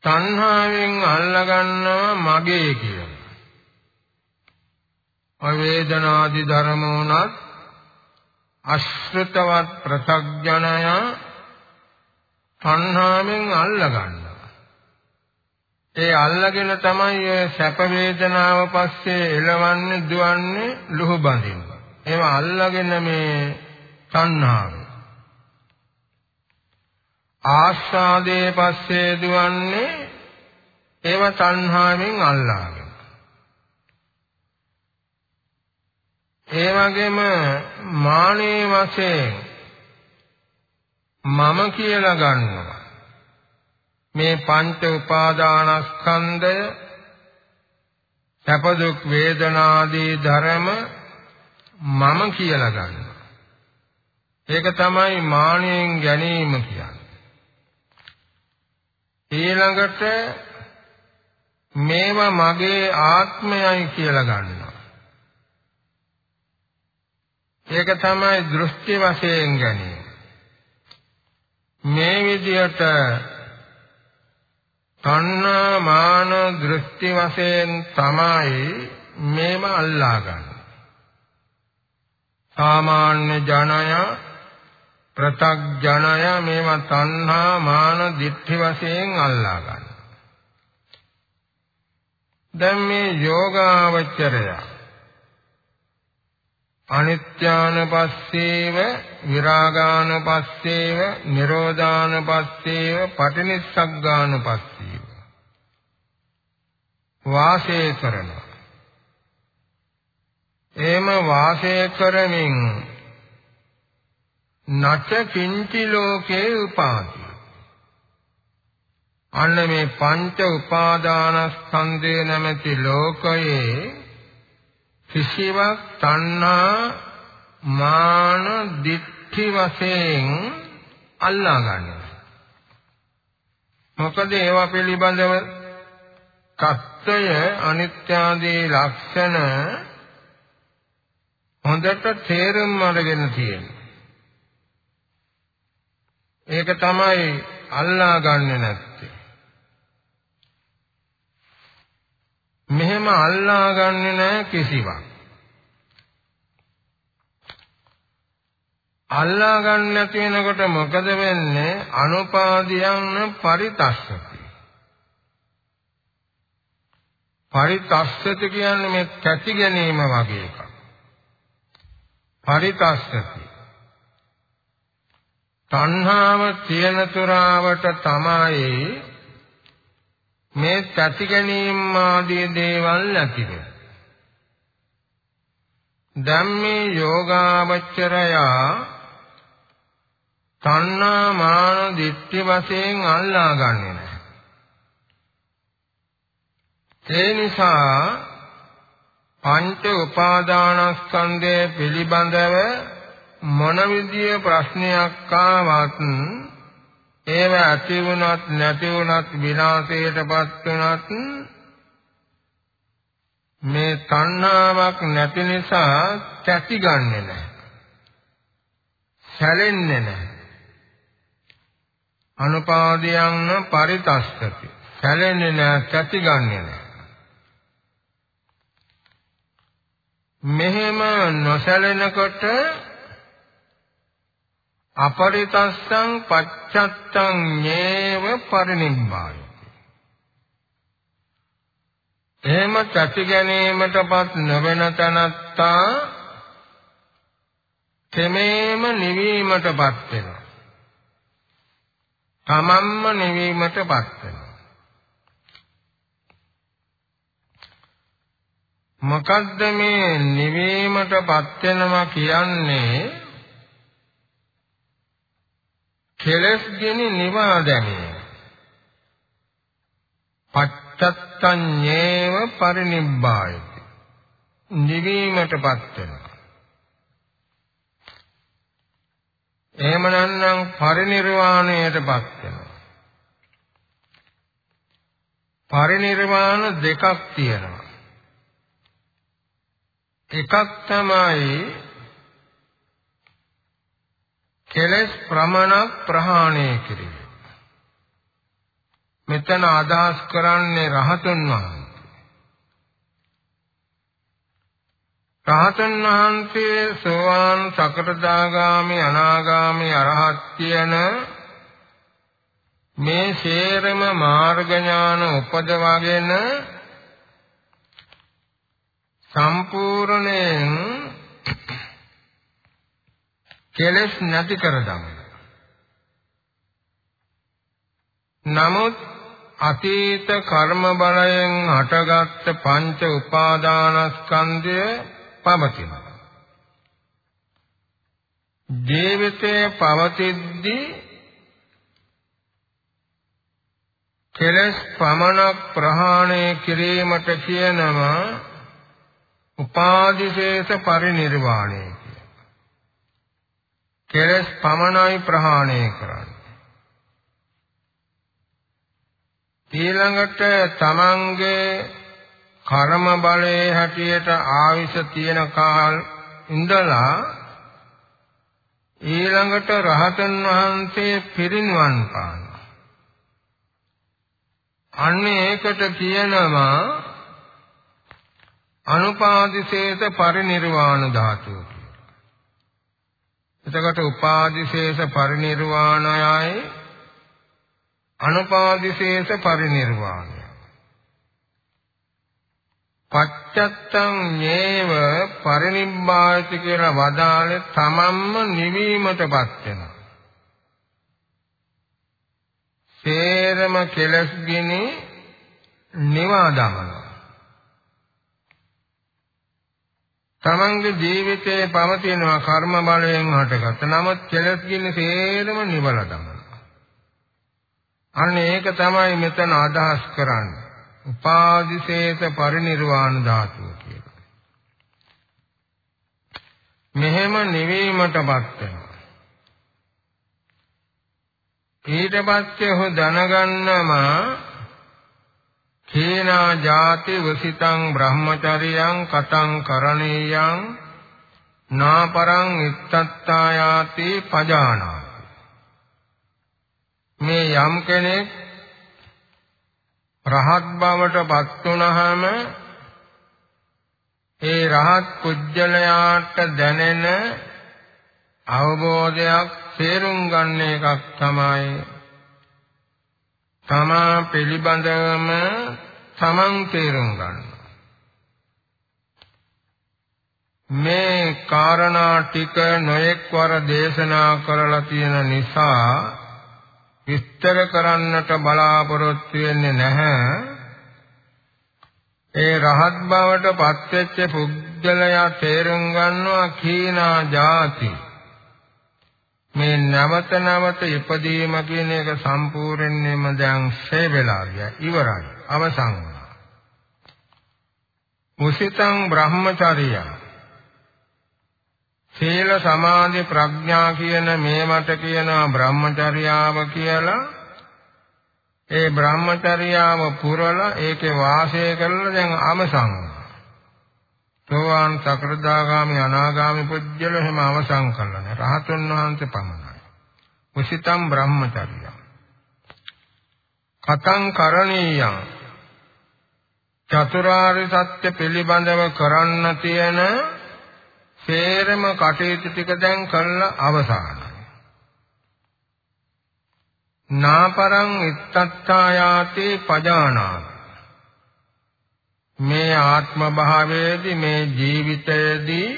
A: තණ්හාවෙන් අල්ලගන්නවා මගේ කියලා. අවේදනාදි ධර්ම උනත් අශ්‍රතවත් ප්‍රසග්ජනය තණ්හාවෙන් අල්ලගන්න. ඒ අල්ලගෙන තමයි ඔය සැප වේදනාව පස්සේ එළවන්නේ දුවන්නේ ලුහු බඳින්න. ඒව අල්ලගෙන මේ තණ්හාව. ආස්වාදයේ පස්සේ දුවන්නේ ඒව තණ්හාවෙන් අල්ලාගෙන. ඒ වගේම මානේ වශයෙන් මම කියලා ගන්නවා. මේ පංච උපාදානස්කන්ධය සැප දුක් වේදනාදී ධර්ම මම කියලා ගන්නවා. ඒක තමයි මානෙන් ගැනීම කියන්නේ. ඊළඟට මේවා මගේ ආත්මයයි කියලා ගන්නවා. ඒක තමයි දෘෂ්ටි වශයෙන් ගැනීම. මේ විදිහට තණ්හා මාන දෘෂ්ටි වශයෙන් තමයි මේව අල්ලා ගන්න. සාමාන්‍ය ජනය ප්‍රතග්ජනය මේව තණ්හා මාන දිට්ඨි වශයෙන් අල්ලා ගන්න. දැන් මේ යෝගාවචරය අනිත්‍යානපස්සේව විරාගානපස්සේව නිරෝධානපස්සේව පටිනිස්සග්ගානපස්සේව වාසය කරනවා එහෙම වාසය කරමින් නච කිංචි ලෝකේ උපාති අන්න මේ පංච උපාදානස්කන්ධය නැමැති ලෝකයේ කිසිවක් තණ්හා මාන දික්ඛි වශයෙන් අල්ලා ගන්නවා. මොකද ඒවා පිළිබඳව කත්තය අනිත්‍ය ආදී ලක්ෂණ හොඳට තේරුම් අරගෙන තියෙනවා. ඒක තමයි අල්ලා ගන්නෙ නැත්තේ. මෙහෙම අල්ලා ගන්නෙ නෑ කිසිවක්. අල්ලා ගන්න නැති වෙනකොට මොකද වෙන්නේ? අනුපාදියං පරිතස්සති. පරිතස්සත කියන්නේ මේ කැටි ගැනීම වගේ එකක්. පරිතස්සති. තණ්හාව තියෙන තුරාවට තමයි මේ කැටි ගැනීම ආදී දේවල් ඇති වෙන්නේ. ධම්මේ යෝගාවචරයා තණ්හා මාන දිට්ඨි වශයෙන් අල්ලා ගන්නෙ නැහැ. ඒ නිසා පංච උපාදානස්කන්ධය පිළිබඳව මොන විදිය ප්‍රශ්නයක් ආවත් ඒව ඇති වුණත් නැති වුණත් විනාශයටපත් වුණත් මේ තණ්හාවක් නැති නිසා කැටි ගන්නෙ නැහැ. සැලෙන්නේ නැහැ. අනුපාදයන් පරිතස්සති. සැලෙන්නේ නැහැ, කැටි ගන්නෙ නැහැ. මෙහෙම නොසැලෙනකොට අපරිතස්සං පච්චත්තං නේව පරිනිබ්බාය එහෙම කැටි ගැනීමටපත් නොවන තනත්තා තෙමේම නිවීමටපත් වෙනවා. තමන්ම නිවීමටපත් වෙනවා. මොකද්ද මේ නිවීමටපත් වෙනවා කියන්නේ? කෙලස් ගෙන නිවා දැමීම. පච්චත්තඤ්ඤේව පරිනිබ්බායති. නිවීමටපත් වෙනවා. එහෙම නැත්නම් පරිනිර්වාණයටපත් වෙනවා. පරිනිර්වාණ දෙකක් තියෙනවා. එකක් තමයි කෙලස් ප්‍රමාණක් ප්‍රහාණය කිරීම. මෙතන අදහස් කරන්නේ රහතන් වහන්සේ. රහතන් වහන්සේ සෝවාන් සකටදාගාමි අනාගාමි අරහත් කියන මේ ශේරම මාර්ග ඥාන උපදවාගෙන සම්පූර්ණයෙන් කෙලස් නැති කර දමන. නමුත් අතීත කර්ම බලයෙන් හටගත් පංච උපාදානස්කන්ධය පවතිනවා. ජීවිතයේ පවතිද්දී කෙලස් පමණක් ප්‍රහාණය කිරීමට කියනවා උපාදිශේෂ පරිනිර්වාණය කියලා. කෙලස් පමණයි ප්‍රහාණය කරන්නේ. ඊළඟට තමන්ගේ කර්ම බලයේ හැටියට ආවිෂ තියෙන කාල ඉඳලා ඊළඟට රහතන් වහන්සේ පිරිනිවන් පානවා. අන්න ඒකට කියනවා අනුපාදිශේෂ පරිනිර්වාණ ධාතුව කියලා. එතකොට උපාදිශේෂ පරිනිර්වාණයයි අනුපාදිශේෂ පරිනිර්වාණය පච්චත්තං නේව පරිනිබ්බායති කියලා වදාළේ තමන්ම නිවීමටපත් වෙනවා. සේරම කෙලස් ගිනි නිවා දමනවා. තමන්ගේ ජීවිතයේ පවතිනවා කර්ම බලයෙන් හටගත්ත. නමුත් කෙලස් ගිනි සේරම නිවලා දමනවා. අන්න ඒක තමයි මෙතන අදහස් කරන්නේ. උපාදිශේෂ පරිනිර්වාණ ධාතුව කියලා. මෙහෙම නිවීමටපත් වෙනවා. ඊට පස්සේ ඔහු දැනගන්නම කේනා ජාති වසිතං බ්‍රහ්මචරියං කතං කරණීයං නාපරං ඉත්තත්තායාති පජානා මේ යම් කෙනෙක් රහත් බවට පත් වුණාම ඒ රහත් කුජලයාට දැනෙන අවබෝධයක් තේරුම් ගන්න එකක් තමයි තමා පිළිබඳවම තමන් තේරුම් ගන්න. මේ කාරණා ටික නොඑක්වර දේශනා කරලා තියෙන නිසා විස්තර කරන්නට බලාපොරොත්තු වෙන්නේ නැහැ. ඒ රහත් බවට පත්වෙච්ච පුද්ගලයා තේරුම් ගන්නවා කීනා ಜಾති මේ නැවත නැවත ඉපදීම කියන එක සම්පූර්ණයෙන්ම දැන් ෂේ වෙලා ගියා ඉවරයි අවසන් වුණා. මුසිතං බ්‍රහ්මචර්යය සීල සමාධි ප්‍රඥා කියන මේවට කියනවා බ්‍රහ්මචර්යාව කියලා ඒ බ්‍රහ්මචර්යාව පුරලා ඒකේ වාසය කරලා දැන් අවසන් සෝවාන් සකෘදාගාමි අනාගාමි පුජ්‍යල එහෙම අවසන් කළා නේ රහතන් වහන්සේ පමණයි මුසිතම් බ්‍රහ්මචර්යය කතං කරණීයං චතුරාර්ය සත්‍ය පිළිබඳව කරන්න තියෙන සේරම කටයුතු ටික දැන් කළා අවසానයි. නාපරං ඉත්තත්තායාති පජානාති. මේ ආත්ම භාවයේදී මේ ජීවිතයේදී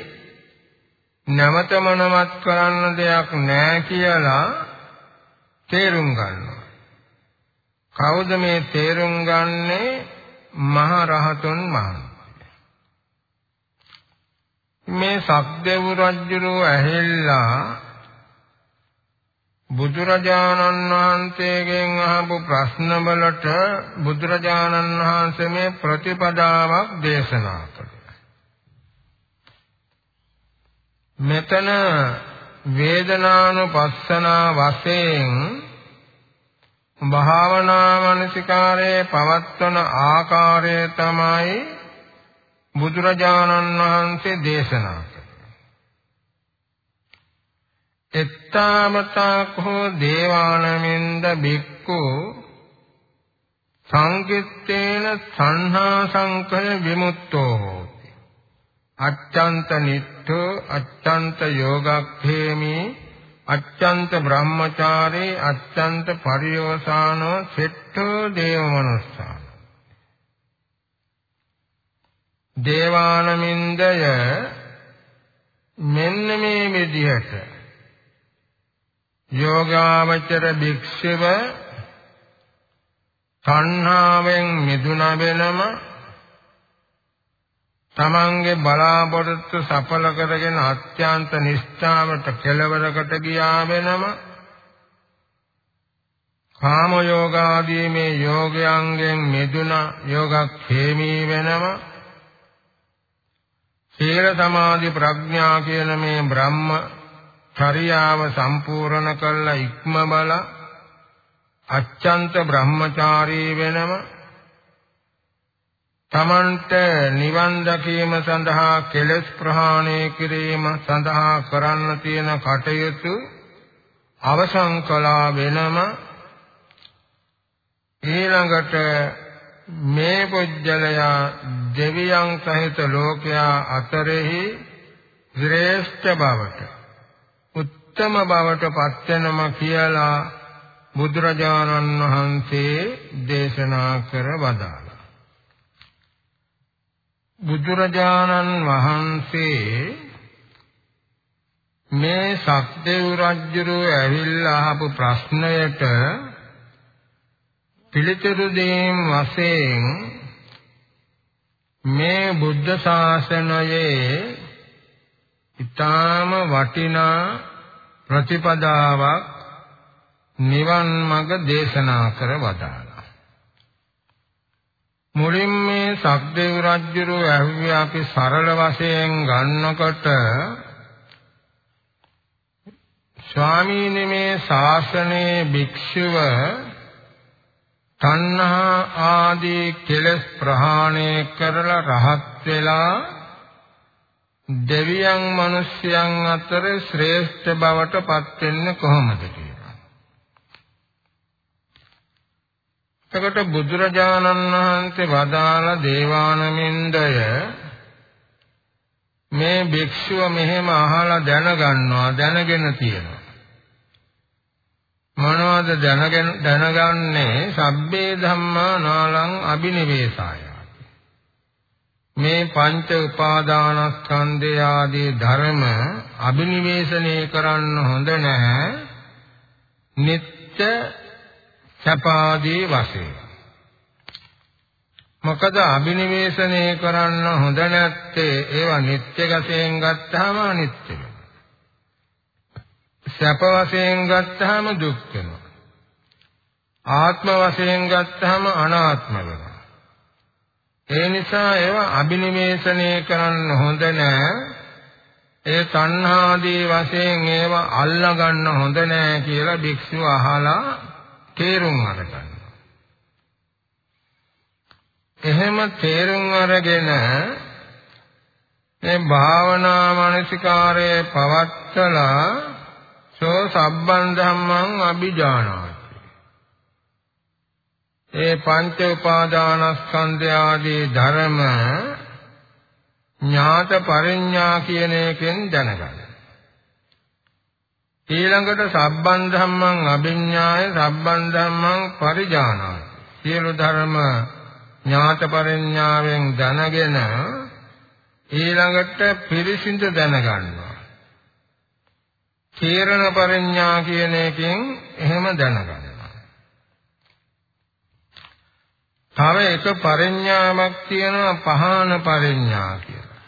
A: නැවත මොනවත් කරන්න දෙයක් නැහැ කියලා තේරුම් ගන්නවා. කවුද මේ තේරුම් ගන්නේ? මහ රහතුන් වහන්සේ. මේ සක්දෙව් රජුරෝ ඇහෙල්ලා බුදුරජාණන් වහන්සේගෙන් අහපු ප්‍රශ්න වලට බුදුරජාණන් වහන්සේ මේ ප්‍රතිපදාවක් දේශනා කළා. මෙතන වේදනානුපස්සනා වශයෙන් භාවනා මනසිකාරයේ පවත්වන ආකාරය තමයි බුදුරජාණන් වහන්සේ දේශනා කළා. එත්තාමතා කෝ දේවානමින්ද බික්ඛු සංකිට්ඨේන සංහා සංකය විමුක්තෝ හෝති. අච්ඡන්ත නිට්ඨෝ අච්ඡන්ත යෝගක්ඛේමි අච්ඡන්ත බ්‍රහ්මචාරේ අච්ඡන්ත පරියෝසානෝ සෙට්ඨෝ දේවමනුස්සා දේවානමින්දය මෙන්න මේ විදිහට යෝගාවචර භික්ෂුව තණ්හාවෙන් මිදුණ වෙනම තමන්ගේ බලාපොරොත්තු සඵල කරගෙන අත්‍යන්ත නිෂ්ඨාවට කෙලවරකට ගියා වෙනම කාම යෝගාදී මේ යෝගයන්ගෙන් මිදුණ යෝගක්ඛේමී වෙනම සීල සමාධි ප්‍රඥා කියන මේ බ්‍රහ්ම චර්යාව සම්පූර්ණ කළ ඉක්ම බල අච්ඡන්ත බ්‍රහ්මචාරී වෙනම තමන්ට නිවන් දැකීම සඳහා කෙලෙස් ප්‍රහාණය කිරීම සඳහා කරන්න තියෙන කටයුතු අවසන් කළා වෙනම ඊළඟට මේ පුජ්‍යලයා දෙවියන් සහිත ලෝකයා අතරෙහි ශ්‍රේෂ්ඨ බවට උත්තම බවට පත්වෙනම කියලා බුදුරජාණන් වහන්සේ දේශනා කර වදාළා. බුදුරජාණන් වහන්සේ මේ සක්දේව් රජුරෝ ඇවිල්ලා අහපු ප්‍රශ්නයට පිළිතුරු දෙීම් වශයෙන් මේ බුද්ධ ශාසනයේ ඊටාම වටිනා ප්‍රතිපදාවක් නිවන් මඟ දේශනා කර වදාළා. මුලින් මේ සක්දේව රජුරු ඇහුවේ අපි සරල වශයෙන් ගන්නකොට ස්වාමීනි මේ ශාසනයේ භික්ෂුව තණ්හා ආදී කෙලෙස් ප්‍රහාණය කරලා රහත් වෙලා දෙවියන් මිනිස්යන් අතර ශ්‍රේෂ්ඨ බවට පත් වෙන්නේ කොහොමද කියලා. එතකොට බුදුරජාණන් වහන්සේ වදාළ දේවානමින්දය මේ භික්ෂුව මෙහෙම අහලා දැනගන්නවා දැනගෙන තියෙනවා. මොනවද දැනගෙන දැනගන්නේ සබ්බේ ධම්මා නාලං අබිනිවේසාය මේ පංච උපාදානස්කන්ධය ආදී ධර්ම අබිනිවේෂණය කරන්න හොඳ නැහැ. නිත්‍ය සපාදී වශයෙන්. මොකද අබිනිවේෂණය කරන්න හොඳ නැත්තේ ඒවා නිත්‍ය වශයෙන් ගත්තාම අනිත්‍ය. සැප වශයෙන් ගත්තාම දුක් වෙනවා ආත්ම වශයෙන් ගත්තාම අනාත්ම වෙනවා. ඒ නිසා ඒවා අබිනිවේෂණය කරන්න හොඳ නෑ. ඒ තණ්හාදී වශයෙන් ඒවා අල්ලා ගන්න හොඳ නෑ කියලා භික්ෂුව අහලා තේරුම් අරගන්න. එහෙම තේරුම් අරගෙන මේ භාවනා මානසිකාරයේ පවත්තලා සෝ සබ්බන් ධම්මං අභිජානාති ඒ පංච උපාදානස්කන්ධ ආදී ධර්ම ඥාත පරිඥා කියන එකෙන් දැනගන්න. ඊළඟට සබ්බන් ධම්මං අභිඥාය සබ්බන් ධම්මං පරිජානාය. සියලු ධර්ම ඥාත පරිඥාවෙන් දැනගෙන ඊළඟට පිරිසිඳ දැනගන්නවා. තීරණ පරිඥා කියන එකෙන් එහෙම දැනගන්න. තව එක පරිඥාවක් තියෙනවා පහාන පරිඥා කියලා.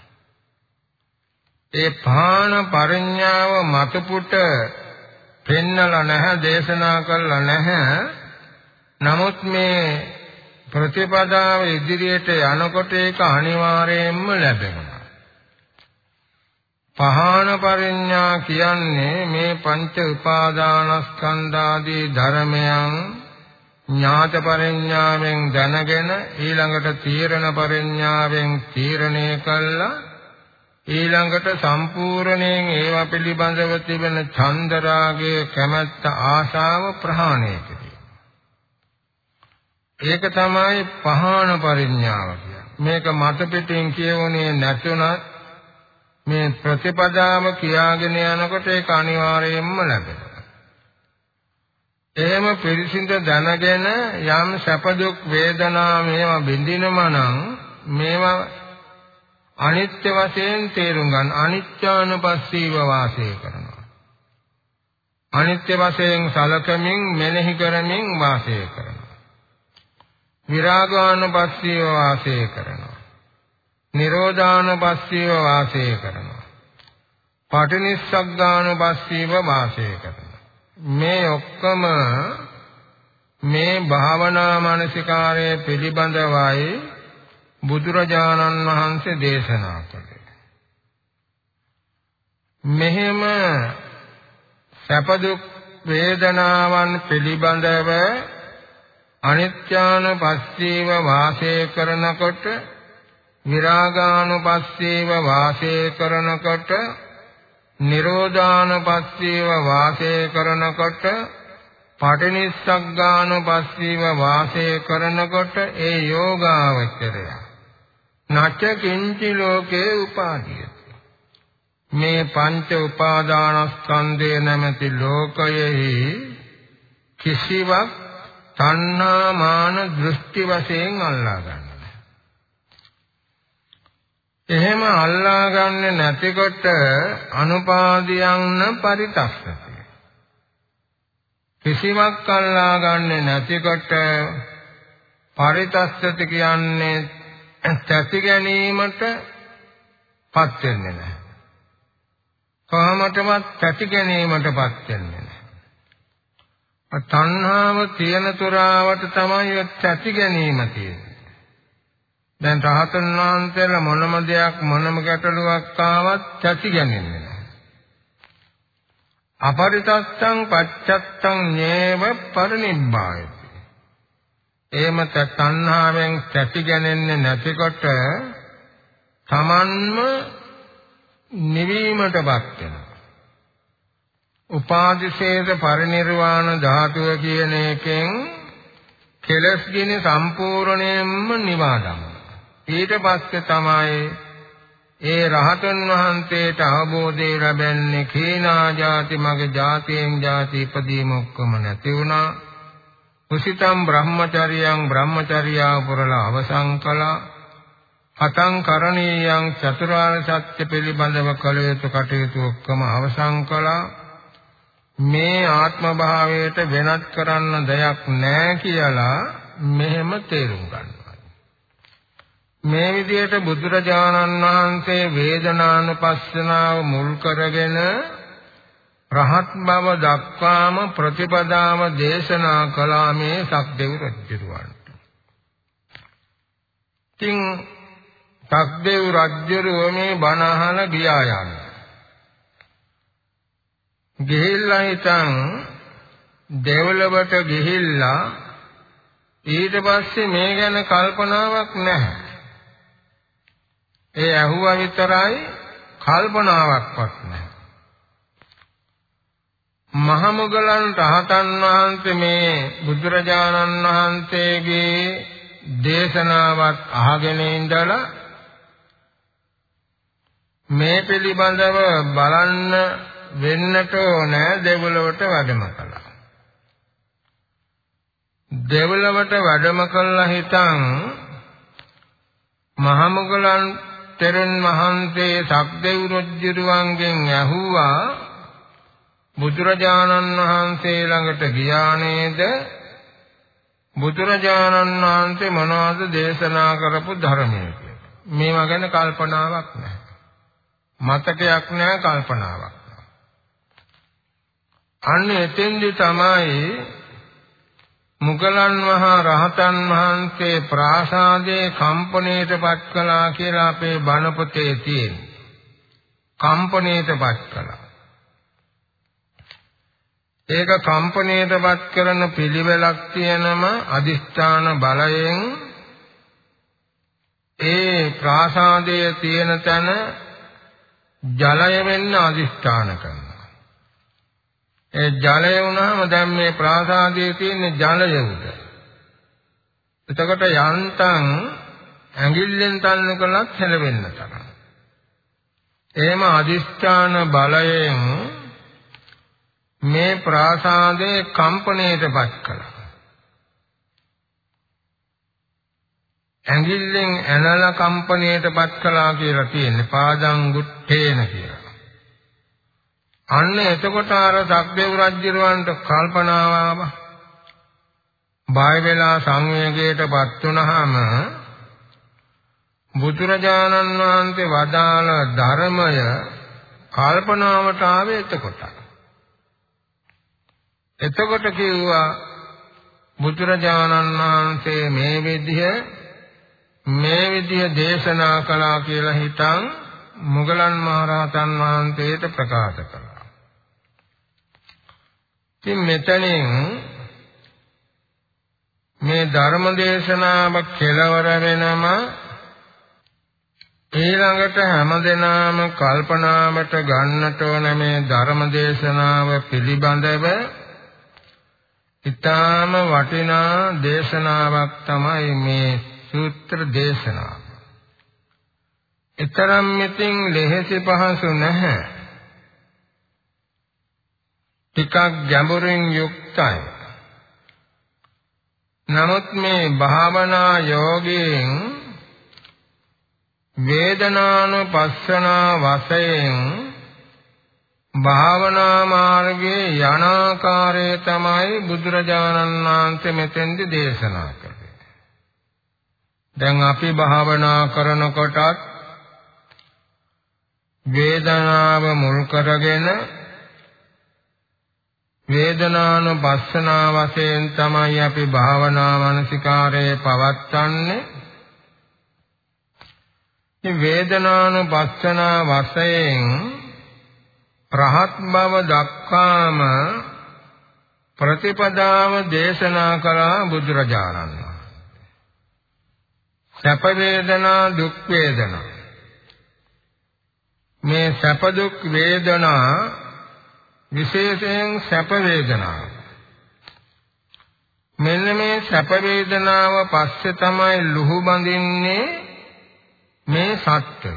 A: ඒ පහාන පරිඥාව මතපුට පෙන්නලා නැහැ දේශනා කළා නැහැ. නමුත් මේ ප්‍රතිපදාව ඉදිරියට යනකොට ඒක අනිවාර්යයෙන්ම ලැබෙනවා. පහාන පරිඥා කියන්නේ මේ පංච උපාදානස්කන්ධාදී ධර්මයන් ඥාත පරිඥාවෙන් දැනගෙන ඊළඟට තීරණ පරිඥාවෙන් තීරණය කළා. ඊළඟට සම්පූර්ණයෙන් ඒවා පිළිබඳව තිබෙන චන්දරාගයේ කැමැත්ත ආශාව ප්‍රහාණය ඒක තමයි පහාන පරිඥාව මේක මත පිටින් කියවුනේ නැතුණත් මේ ප්‍රතිපදාව කියාගෙන යනකොට ඒක අනිවාර්යයෙන්ම ලැබෙනවා. එහෙම පිරිසිඳ දැනගෙන යම් සැප දුක් වේදනා මේවා බින්දිනම නම් මේවා අනිත්‍ය වශයෙන් තේරුම් ගන්න අනිත්‍යානුපස්සීව වාසය කරනවා. අනිත්‍ය වශයෙන් සලකමින් මෙනෙහි කරමින් වාසය කරනවා. විරාගානුපස්සීව වාසය කරනවා. නිරෝධානුපස්සීව වාසය කරනවා. පටිනිස්සග්ගානුපස්සීව වාසය කරනවා. මේ ඔක්කොම මේ භාවනා මානසිකාරයේ පිළිබඳවයි බුදුරජාණන් වහන්සේ දේශනා කළේ. මෙහෙම සැප දුක් වේදනාවන් පිළිබඳව අනිත්‍යානුපස්සීව වාසය කරනකොට විරාගානුපස්සීව වාසය කරනකොට නිරෝධානුපස්සීව වාසය කරනකොට පටිනිස්සග්ගානුපස්සීව වාසය කරනකොට ඒ යෝගාවචරය. නච කිංචි ලෝකේ උපාදීයති. මේ පංච උපාදානස්කන්ධය නැමැති ලෝකයෙහි කිසිවක් තණ්හා මාන දෘෂ්ටි වශයෙන් අල්ලා ගන්න එහෙම අල්ලා ගන්න නැතිකොට අනුපාදියන්න පරිතස්සති. කිසිවක් අල්ලා ගන්න නැතිකොට පරිතස්සති කියන්නේ තැති ගැනීමට පත් වෙන්නේ නැහැ. කොහොමදවත් තැති ගැනීමටපත් වෙන්නේ නැහැ. තණ්හාව තියෙන තුරාවට තමයි තැති ගැනීම තියෙන්නේ. දැන් රහතන් වහන්සේලා මොනම දෙයක් මොනම ගැටලුවක් ආවත් ඇති ගන්නේ නැහැ. අපරිතත්තං පච්චත්තං නේව පරිනිබ්බායති. එහෙම තණ්හාවෙන් ඇති ගන්නේ නැතිකොට තමන්ම නිවීමටපත් වෙනවා. උපාදිශේෂ පරිනිර්වාණ ධාතුව කියන එකෙන් කෙලස් ගිනි සම්පූර්ණයෙන්ම නිවාදම්. ඊට පස්සේ තමයි ඒ රහතන් වහන්සේට අවබෝධය ලැබෙන්නේ කීනා જાති මගේ જાතියෙන් જાති ඉදීම ඔක්කොම නැති වුණා. කුසිතම් බ්‍රහ්මචරියං බ්‍රහ්මචර්යාව පුරලා අවසන් කළා. අතං කරණීයං චතුරාර්ය සත්‍ය පිළිබඳව කළ යුතු කටයුතු ඔක්කොම අවසන් කළා මේ ආත්ම භාවයට වෙනත් කරන්න දෙයක් නැහැ කියලා මෙහෙම තේරුම් ගන්න. මේ විදිහට බුදුරජාණන් වහන්සේ වේදනානුපස්සනාව මුල් කරගෙන රහත් බව දක්වාම ප්‍රතිපදාව දේශනා කළා මේ සක්දෙව් රජුරවන්ට. ඉතින් සක්දෙව් රජුරුව මේ බණ අහලා ගියා යන්නේ. ගිහිල්ලා හිටන් දෙවලවට ගිහිල්ලා ඊට පස්සේ මේ ගැන කල්පනාවක් නැහැ. ඒ ඇහුවා විතරයි කල්පනාවක්වත් නැහැ. මහමුගලන් රහතන් වහන්සේ මේ බුදුරජාණන් වහන්සේගේ දේශනාවත් අහගෙන ඉඳලා මේ පිළිබඳව බලන්න වෙන්නට ඕන දෙවලවට වැඩම කළා. දෙවලවට වැඩම කළා හිතන් මහමුගලන් තෙරුන් වහන්සේ සක්දෙව් රජුරුවන්ගෙන් ඇහුවා බුදුරජාණන් වහන්සේ ළඟට ගියා නේද? බුදුරජාණන් වහන්සේ මොනවද දේශනා කරපු ධර්මය මේවා ගැන කල්පනාවක් නැහැ. මතකයක් නැහැ කල්පනාවක්. අන්න එතෙන්දි තමයි මුගලන් මහා රහතන් වහන්සේ ප්‍රාසාදයේ කම්පණයටපත් කළා කියලා අපේ බණ පොතේ තියෙන. කම්පණයටපත් කළා. ඒක කම්පණයටපත් කරන පිළිවෙලක් තියෙනම අදිස්ථාන බලයෙන් ඒ ප්‍රාසාදයේ තියෙන තැන ජලය වෙන්න අදිස්ථාන කරනවා. ඒ ජලය වුණාම දැන් මේ ප්‍රාසාදයේ තියෙන ජලය උඩ. එතකොට යන්තම් ඇඟිල්ලෙන් තල්න කළත් හැලවෙන්න තරම්. එහෙම අදිෂ්ඨාන බලයෙන් මේ ප්‍රාසාදයේ කම්පණයටපත් කළා. ඇඟිල්ලෙන් ඇනලා කම්පණයටපත් කළා කියලා තියෙන්නේ පාදං ගුට්ටේන කියලා. අන්න එතකොට අර සක්දේව රජුරවන්ට කල්පනාව ආවා. බය වෙලා සංවේගයටපත් වුනහම බුදුරජාණන් වහන්සේ වදාළ ධර්මය කල්පනාවට ආවේ එතකොට. එතකොට කිව්වා බුදුරජාණන් වහන්සේ මේ විදිහ මේ විදිහ දේශනා කළා කියලා හිතන් මුගලන් මහරහතන් වහන්සේට ප්‍රකාශ කළා. ඉතින් මෙතනින් මේ ධර්ම දේශනාව කෙලවර වෙනම ඊළඟට හැමදෙනාම කල්පනාවට ගන්නට ඕන මේ ධර්ම දේශනාව පිළිබඳව ඊටාම වටිනා දේශනාවක් තමයි මේ සූත්‍ර දේශනාව. ඊතරම් මෙතින් ලෙහෙසි පහසු නැහැ. ටිකක් ගැඹුරින් යුක්තයි. නමුත් මේ භාවනා යෝගයෙන් වේදනානුපස්සනා වශයෙන් භාවනා මාර්ගයේ යනාකාරය තමයි බුදුරජාණන් වහන්සේ මෙතෙන්දි දේශනා කළේ. දැන් අපි භාවනා කරනකොටත් වේදනාව මුල් කරගෙන වේදනානුපස්සනා වශයෙන් තමයි අපි භාවනා මානසිකාරයේ පවත්න්නේ. මේ වේදනානුපස්සනා වශයෙන් රහත් බව දක්වාම ප්‍රතිපදාව දේශනා කළා බුදුරජාණන් වහන්සේ. සැප වේදනා දුක් වේදනා මේ සැප දුක් වේදනා විශේෂයෙන් සැප වේදනාව. මෙන්න මේ සැප වේදනාව පස්සේ තමයි ලුහු බඳින්නේ මේ සත්‍ය.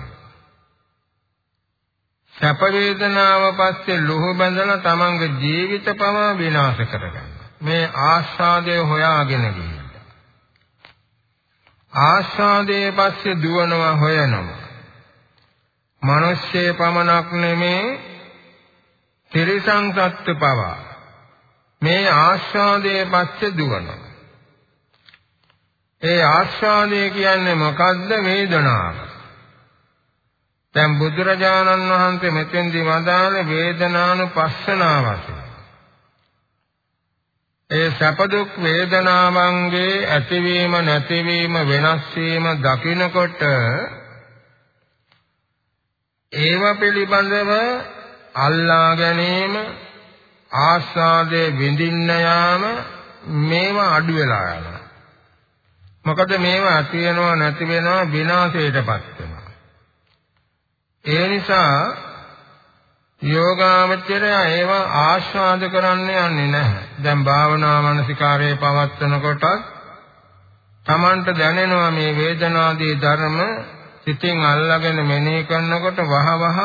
A: සැප වේදනාව පස්සේ ලුහු බැඳලා තමන්ගේ ජීවිත පවා විනාශ කරගන්න. මේ ආස්වාදය හොයාගෙන ගිහින්. ආස්වාදයේ පස්සේ දුවනවා හොයනවා. මිනිස්සේ පමණක් නෙමේ තිරිසං සත්ත්ව පවා මේ ආස්වාදයේ පස්සේ දුවනවා. ඒ ආස්වාදය කියන්නේ මොකද්ද වේදනාව. දැන් බුදුරජාණන් වහන්සේ මෙතෙන්දී වදාළ වේදනානුපස්සනාව වශයෙන්. ඒ සැප දුක් වේදනාවන්ගේ ඇතිවීම නැතිවීම වෙනස් වීම දකිනකොට ඒව පිළිබඳව අල්ලා ගැනීම ආස්වාදයේ විඳින්න යාම මේවා අඩු වෙලා යනවා. මොකද මේවා ඇති වෙනවා නැති වෙනවා විනාශයටපත් වෙනවා. ඒ නිසා යෝගාවචරය ඒවා ආස්වාද කරන්න යන්නේ නැහැ. දැන් භාවනා මානසිකාරයේ පවත්වනකොට තමන්ට දැනෙනවා මේ වේදනාදී ධර්ම සිතින් අල්ලාගෙන මෙනෙහි කරනකොට වහ වහ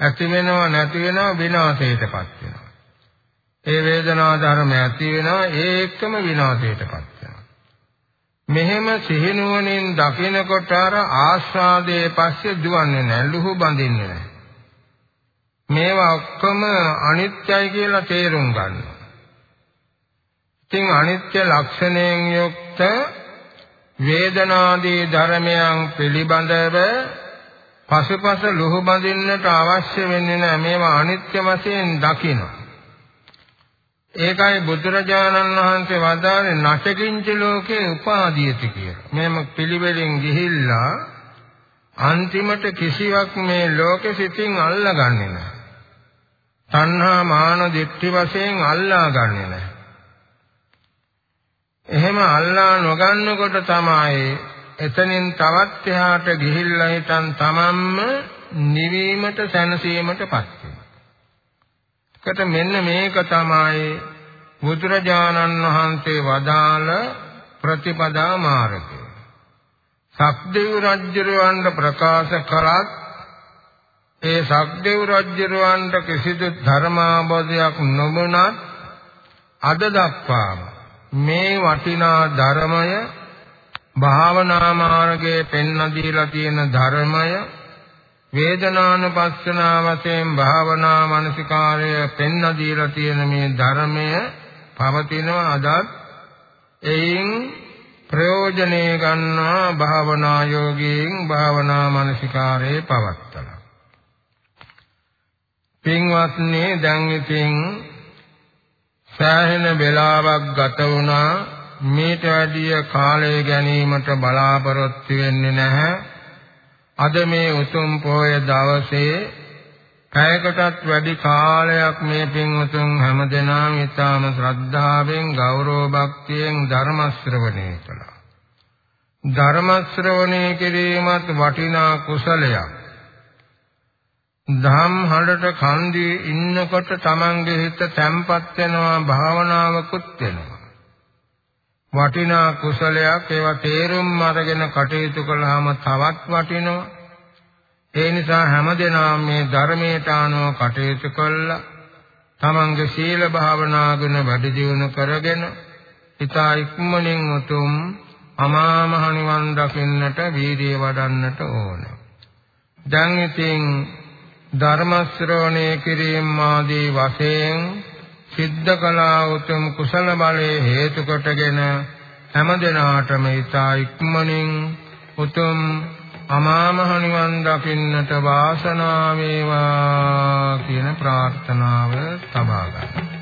A: ඇති වෙනව නැති වෙනව විනාශයටපත් වෙනවා. ඒ වේදනා ධර්ම ඇති වෙනවා ඒ එක්කම විනාශයටපත් වෙනවා. මෙහෙම සිහිනුවණින් දකිනකොට අර ආස්වාදයේ පස්සේ දුවන්නේ නැහැ, ලුහු බඳින්නේ නැහැ. මේවා ඔක්කොම අනිත්‍යයි කියලා තේරුම් ගන්නවා. ඉතින් අනිත්‍ය ලක්ෂණයෙන් යුක්ත වේදනාදී ධර්මයන් පිළිබඳව පසුපස ලුහු බඳින්නට අවශ්‍ය වෙන්නේ නැහැ මේවා අනිත්‍ය වශයෙන් දකින්න. ඒකයි බුදුරජාණන් වහන්සේ වදාළේ නැටකින්ච ලෝකේ උපාදීයති කියලා. මේම පිළිවෙලින් ගිහිල්ලා අන්තිමට කිසිවක් මේ ලෝකෙ සිතින් අල්ලගන්නේ නැහැ. තණ්හා මාන දිට්ඨි වශයෙන් අල්ලාගන්නේ නැහැ. එහෙම අල්ලා නොගන්නකොට තමයි එතනින් තවත් එහාට ගිහිල්ලා හිටන් තමන්ම නිවීමට සැනසීමටපත් වෙනවා. කට මෙන්න මේක තමයි බුදුරජාණන් වහන්සේ වදාළ ප්‍රතිපදා මාර්ගය. සක්දේව රජුරවණ්ඩ ප්‍රකාශ කළත් ඒ සක්දේව රජුරවන්ට කිසිදු ධර්මාබෝධයක් නොමුණත් අද දක්වාම මේ වටිනා ධර්මය භාවනා මාර්ගයේ පෙන්වා දීලා තියෙන ධර්මය වේදනානුපස්සනා වශයෙන් භාවනා මානසිකාරය පෙන්වා දීලා තියෙන මේ ධර්මය පවතිනවා අදත්. එයින් ප්‍රයෝජනේ ගන්නා භාවනා යෝගීන් භාවනා මානසිකාරයේ පවත්තලා පින්වත්නි දැන් ඉතින් සෑහෙන වෙලාවක් ගත වුණා. මේට වැඩිය කාලය ගැනීමට බලාපොරොත්තු වෙන්නේ නැහැ. අද මේ උතුම් පොය දවසේ පැයකටත් වැඩි කාලයක් මේ පින්වතුන් හැමදෙනාම ඊටාම ශ්‍රද්ධාවෙන් ගෞරව භක්තියෙන් ධර්ම ශ්‍රවණය කළා. ධර්ම ශ්‍රවණය කිරීමත් වටිනා කුසලයක්. ධම් හඬට කන්දී ඉන්නකොට Tamange හිත තැම්පත් වෙනවා භාවනාවකුත් වෙනවා. වටිනා කුසලයක් ඒවා තේරුම් අරගෙන කටයුතු කළාම තවත් වටිනවා. ඒ නිසා හැමදෙනාම මේ ධර්මයට අනුව කටයුතු කළා. Tamange සීල භාවනා ගුණ වැඩි දියුණු කරගෙන හිතා ඉක්මනින් උතුම් අමා මහ නිවන් දකින්නට වීර්යය වඩන්නට ඕන. දැන් ඉතින් ධර්ම ශ්‍රවණය කිරීම ආදී වශයෙන් සිද්ධ කළා උතුම් කුසල බලයේ හේතු කොටගෙන හැමදෙනාටම ඊතා ඉක්මනින් උතුම් අමා මහ නිවන් දකින්නට වාසනාව වේවා කියන ප්‍රාර්ථනාව තබා ගන්නවා